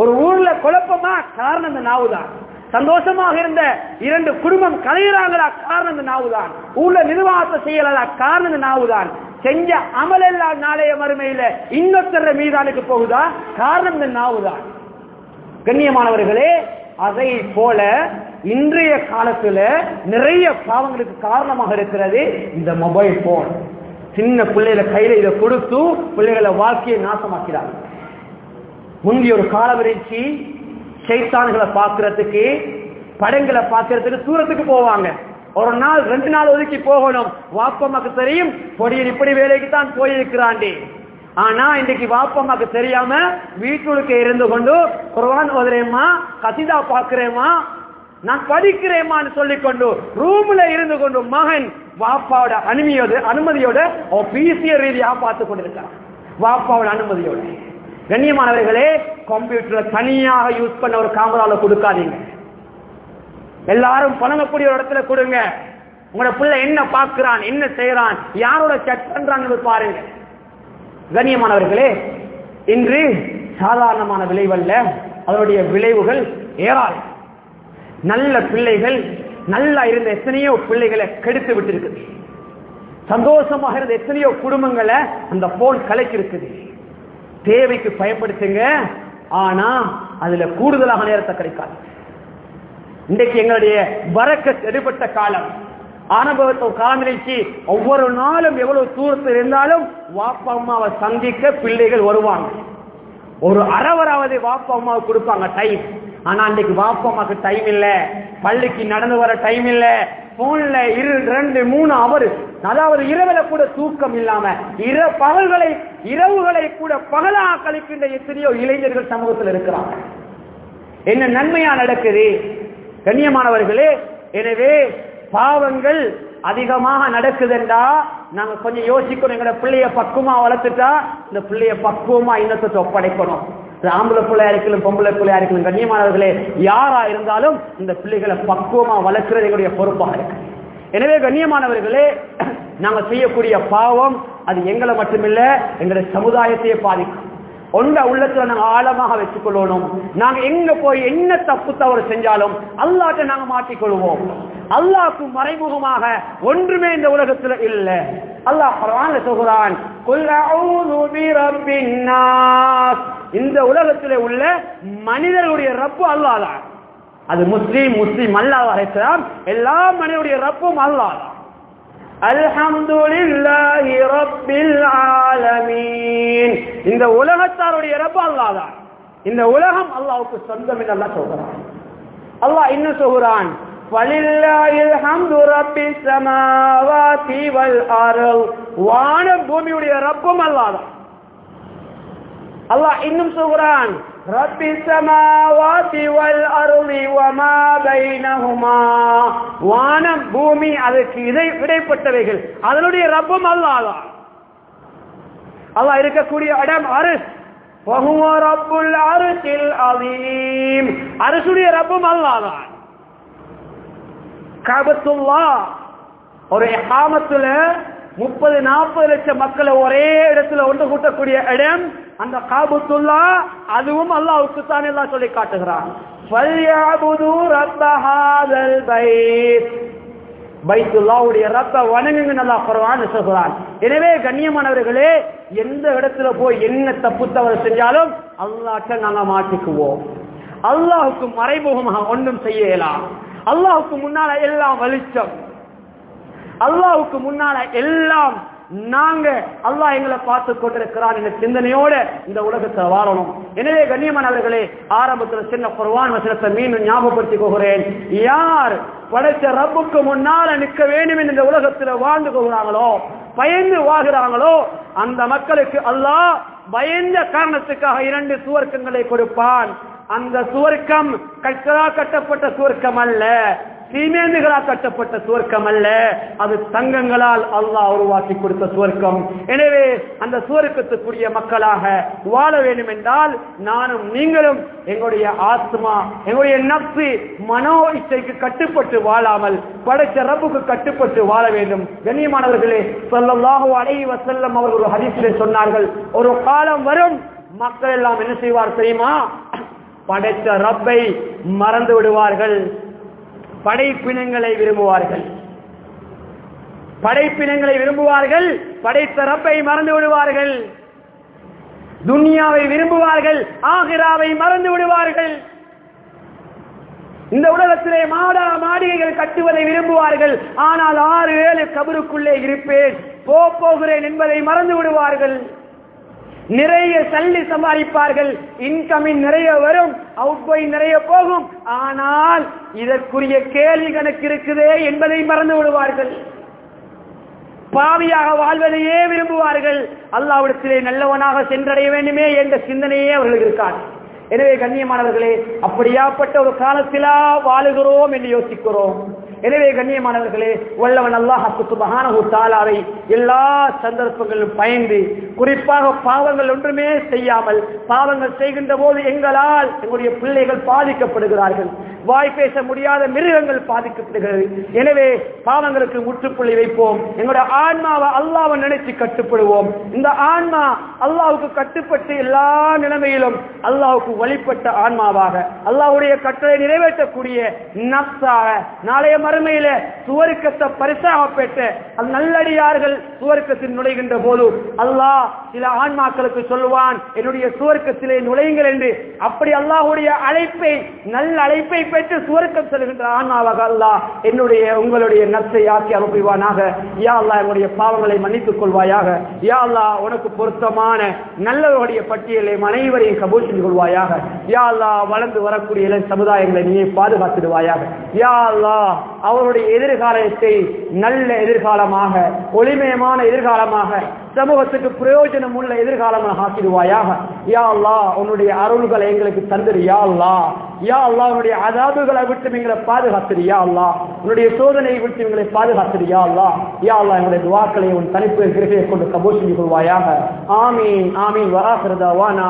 ஒரு ஊர்ல குழப்பமா காரணம் இந்த நாவு தான். சந்தோஷமாக இருந்த இரண்டு குடும்பம் கலையிறாங்களா காரணம் இந்த நாவு தான். ஊர்ல நிர்வாகத்தை செய்யலா காரணம் இந்த நாவு தான். செஞ்ச அமலெல்லாம் நாளைய மறுமையில இன்னொருத்தர மீதானுக்கு போகுதா? காரணம் இந்த நாவு தான். கண்ணியமானவர்களே அதை போல இன்றைய காலத்துல நிறைய பாவங்களுக்கு காரணமாக இருக்கிறது இந்த மொபைல் போன் சின்ன பிள்ளைகளை கையில இதை கொடுத்து பிள்ளைகளை வாழ்க்கையை நாசமாக்கிறாங்க. முந்தைய ஒரு கால விரைச்சி சைத்தான்களை பார்க்கறதுக்கு படங்களை பார்க்கறதுக்கு தூரத்துக்கு போவாங்க. ஒரு நாள் ரெண்டு நாள் ஒதுக்கி போகணும். வாப்பம்மாக்கு தெரியும் பொடியன் இப்படி வேலைக்கு தான் போயிருக்கிறாண்டே ஆனா இன்னைக்கு வாப்பம்மாக்கு தெரியாம வீட்டுக்கு இருந்து கொண்டு குர்வான் ஓதுறேம்மா கசிதா பாக்குறேம்மா நான் படிக்கிறேம்மான்னு சொல்லிக் கொண்டு ரூம்ல இருந்து கொண்டு மகன் வாப்பாவோட அனுமதியோட அனுமதியோட பிசிய ரீதியாக பார்த்து கொண்டிருக்கிறான். வாப்பாவோட அனுமதியோட. கண்ணியமானவர்களே கம்ப்யூட்டர்ல தனியாக யூஸ் பண்ண ஒரு கேமரால கொடுக்காதீங்க. எல்லாரும் பணங்கக்கூடிய ஒரு இடத்துல கொடுங்க. உங்களோட பிள்ளை என்ன பார்க்கிறான் என்ன செய்யறான் யாரோட செக் பண்றான்னு பாருங்க. கண்ணியமானவர்களே இன்று சாதாரணமான விளைவல்ல அதனுடைய விளைவுகள் ஏராளம். நல்ல பிள்ளைகள் நல்லா இருந்த எத்தனையோ பிள்ளைகளை கெடுத்து விட்டு இருக்குது சந்தோஷமாக இருந்த எத்தனையோ குடும்பங்களை அந்த போன் கலைக்கு இருக்குது தேவைக்கு பயன்படுத்துங்க ஆனா அதுல கூடுதலாக நேரத்தை கிடைக்காது. இன்றைக்கு எங்களுடைய வரக்க எடுபட்ட காலம். அனுபவத்தை காமிச்சு ஒவ்வொரு நாளும் எவ்வளவு தூரத்தில் இருந்தாலும் வாப்பா அம்மாவை சந்திக்க பிள்ளைகள் வருவாங்க. ஒரு அரவராவது வாப்பா அம்மாவுக்கு கொடுப்பாங்க டைம் ஆனா அன்றைக்கு வாப்பா அம்மாக்கு டைம் இல்ல. பள்ளிக்கு நடந்து வர டைம் இல்ல. போன்ல இரு ரெண்டு மூணு அவர் அதாவது இரவுல கூட தூக்கம் இல்லாம இர பகல்களை இரவுகளை கூட பகலா கழிக்கின்ற எத்தனையோ இளைஞர்கள் சமூகத்தில் இருக்கிறாங்க. என்ன நன்மையா நடக்குது? கண்ணியமானவர்களே எனவே பாவங்கள் அதிகமாக நடக்குதுண்டா? நாங்க கொஞ்சம் யோசிக்கணும். எங்களோட பிள்ளைய பக்குவமா வளர்த்துட்டா இந்த பிள்ளைய பக்குவமா இன்னத்தை ஒப்படைக்கணும். ஆம்பளை பிள்ளையா இருக்கலாம் பொம்பளை பிள்ளையா இருக்கலாம் கண்ணியமானவர்களே யாரா இருந்தாலும் இந்த பிள்ளைகளை பக்குவமா வளர்க்கிறது எங்களுடைய பொறுப்பாக இருக்கு. எனவே கண்ணியமானவர்களே நாங்க செய்யக்கூடிய பாவம் அது எங்களை மட்டுமில்ல எங்களுடைய சமுதாயத்தையே பாதிக்கும். ஒன்ற உள்ளத்துல நாங்க ஆழமாக வச்சுக்கொள்ளணும். நாங்க எங்க போய் என்ன தப்பு தவறு செஞ்சாலும் அல்லாட்ட நாங்க மாட்டிக்கொள்வோம் அல்லாஹ்க்கு மறைமுகமாக ஒன்றுமே இந்த உலகத்துல இல்ல. அல்லாஹ் குர்ஆன்ல சொல்கிறான் இந்த உலகத்திலே உள்ள மனிதர்களுடைய ரப்பு அல்லாதான் அது முஸ்லீம் முஸ்லீம் அல்லாஹ் இருக்கலாம் எல்லா மனிதனுடைய ரப்பும் அல்லாதான் அல்ஹம்துலில்லாஹி ரப்பில் ஆலமீன். இந்த உலகத்தாருடைய ரப்ப அல்லாஹ். தான் இந்த உலகம் அல்லாஹ்வுக்கு சொந்தம் என்று அல்லாஹ் சொல்றான். அல்லாஹ் இன்னும் சொல்றான்? வலில்லாஹில் ஹம்து ரப்பிஸ் ஸமாவாதி வல் அர்ல் வான பூமியுடைய ரப்பம் அல்லாதான் அல்லாஹ் இன்னும் சொல்கிறான் ரப்பி சமாவாதி வல் அருளி வமா பைனஹுமா. வானம் பூமி அதற்கு இடை இடைப்பட்டவைகள் அதனுடைய ரப்பம் அல்லாஹ். தான் அல்லாஹ் இருக்கக்கூடிய இடம் அரசு வஹுவ ரப்புல் அருசில் அதீம் அரசுடைய ரப்பம் அல்லாஹ். தான் கபத்துல்லா ஒரு ஹாமத்துல முப்பது நாற்பது லட்சம் மக்களை ஒரே இடத்துல ஒன்று கூட்டக்கூடிய இடம் அந்த காபத்துல்லா அதுவும் அல்லாவுக்கு தான் எல்லாம் சொல்லி காட்டுகிறான். பைத்துல்லாவுடைய ரப்ப வணங்குங்க நல்லா குறவான் சொல்கிறான். எனவே கண்ணியமானவர்களே எந்த இடத்துல போய் என்ன தப்பு தவறு செஞ்சாலும் அல்லாட்ட நாங்க மாட்டிக்குவோம். அல்லாஹுக்கு மறைமுகமாக ஒன்றும் செய்யலாம் அல்லாஹுக்கு முன்னால எல்லாம் வெளிச்சம். அல்லாஹுக்கு முன்னால எல்லாம் நாங்க அல்லாஹ் எங்களை பார்த்து கொண்டிருக்கிறான் என்ற சிந்தனையோட இந்த உலகத்தை வாழணும். எனவே கண்ணியமானவர்களே ஆரம்பத்தில் சின்ன குர்வான் வசனத்தை மீண்டும் ஞாபகப்படுத்திக் கொள்கிறேன். யார் படைத்த ரப்புக்கு முன்னால நிற்க வேண்டும் என்று இந்த உலகத்தில் வாழ்ந்து கொள்கிறாங்களோ பயந்து வாழ்கிறாங்களோ அந்த மக்களுக்கு அல்லாஹ் பயந்த காரணத்துக்காக இரண்டு சுவர்க்கங்களை கொடுப்பான். அந்த சுவர்க்கம் கற்களால் கட்டப்பட்ட சுவர்க்கம் அல்ல. சீமேந்துகளால் கட்டப்பட்ட சுவர்க்கம் அல்ல. அது தங்கங்களால் அல்லாஹ் உருவாக்கி கொடுத்த சுவர்க்கம். எனவே அந்த சுவர்க்கத்துக்குரிய மக்களாக வாழ வேண்டும் என்றால் நானும் நீங்களும் எங்களுடைய ஆத்மா எங்களுடைய நப்சு மனோ இச்சைக்கு கட்டுப்பட்டு வாழாமல் படைச்ச ரப்புக்கு கட்டுப்பட்டு வாழ வேண்டும். கண்ணியமானவர்களே சொல்லலாக அலைஹி வஸல்லம் அவர்கள் ஒரு ஹரிசிலே சொன்னார்கள் ஒரு காலம் வரும் மக்கள் எல்லாம் என்ன செய்வார் தெரியுமா? படைத்த ரப்பை மறந்து விடுவார்கள். படைப்பினங்களை விரும்புவார்கள். படைப்பினங்களை விரும்புவார்கள் படைத்த ரப்பை மறந்து விடுவார்கள். துன்யாவை விரும்புவார்கள் ஆகிராவை மறந்து விடுவார்கள். இந்த உலகத்திலே மாடா மாளிகைகள் கட்டுவதை விரும்புவார்கள். ஆனால் ஆறு ஏழு கபருக்குள்ளே இருப்பேன். போ போகிறேன் என்பதை மறந்து விடுவார்கள். நிறைய சல்லி சம்பாதிப்பார்கள். இன்கமிங் நிறைய வரும் அவுட் கோயிங் நிறைய போகும். ஆனால் இதற்குரிய கேள்வி கணக்கு இருக்குதே என்பதை மறந்து விடுவார்கள். பாவியாக வாழ்வதையே விரும்புவார்கள். அல்லாவிடத்திலே நல்லவனாக சென்றடைய வேண்டுமே என்ற சிந்தனையே அவர்கள் இருக்கார் எனவே கண்ணியமானவர்களே அப்படியாப்பட்ட ஒரு காலத்திலா வாழுகிறோம் என்று யோசிக்கிறோம். எனவே கண்ணியமானவர்களே வல்லவன் அல்லாஹ் சுபஹானஹு தாலாவை எல்லா சந்தர்ப்பங்களிலும் பயந்து குறிப்பாக பாவங்கள் ஒன்றுமே செய்யாமல் பாவங்கள் செய்கின்ற போது எங்களால் எங்களுடைய பிள்ளைகள் பாதிக்கப்படுகிறார்கள். வாய் பேச முடியாத மிருகங்கள் பாதிக்கப்படுகிறது. எனவே பாவங்களுக்கு முற்றுப்புள்ளி வைப்போம். எங்களுடைய ஆன்மாவை அல்லாவை நினைத்து கட்டுப்படுவோம். இந்த ஆன்மா அல்லாவுக்கு கட்டுப்பட்டு எல்லா நிலைமையிலும் அல்லாவுக்கு வழிபட்ட ஆன்மாவாக அல்லாவுடைய கட்டளை நிறைவேற்றக்கூடிய நப்சாக நாளைய வறுமையில சுவருக்கத்தை பரிசாக பெற்று அது நல்லடியார்கள் சுவர்க்கத்தில் நுழைகின்ற போது அல்லாஹ் சில ஆன்மாக்களுக்கு சொல்லுவான் என்னுடைய சுவர்க்கத்திலே நுழையுங்கள் என்று. அப்படி அல்லாஹுடைய அழைப்பை நல்ல அழைப்பை பெற்று சுவர்க்கம் செல்கின்ற ஆன்மாவாக அல்லாஹ் என்னுடைய உங்களுடைய நப்சை ஆக்கி அனுப்புவானாக. யா அல்லா என்னுடைய பாவங்களை மன்னித்துக் கொள்வாயாக. யா அல்லா உனக்கு பொருத்தமான நல்லவருடைய பட்டியலை அனைவரையும் கபூல் செய்து கொள்வாயாக. யா அல்லா வளர்ந்து வரக்கூடிய இளம் சமுதாயங்களை நீயே பாதுகாத்துடுவாயாக. யா அல்லா அவருடைய எதிர்காலத்தை நல்ல எதிர்காலமாக ஒளிமயமான எதிர்காலமாக சமூகத்துக்கு பிரயோஜனம் உள்ள எதிர்காலமாக ஆக்கிடுவாயாக. யா அல்லா உன்னுடைய அருள்களை எங்களுக்கு தந்துரு யா அல்லா யா அல்லா உன்னுடைய அதாபுகளை விட்டு எங்களை பாதுகாத்துரு யா அல்லா உன்னுடைய சோதனையை விட்டு எங்களை பாதுகாத்துரு யா அல்லா யா அல்லா எங்களுடைய துவாக்களை உன் தனிப்பு கிரகையை கொண்டு கபூல் கொள்வாயாக. ஆமீன் ஆமீன். வராசிரதா வானா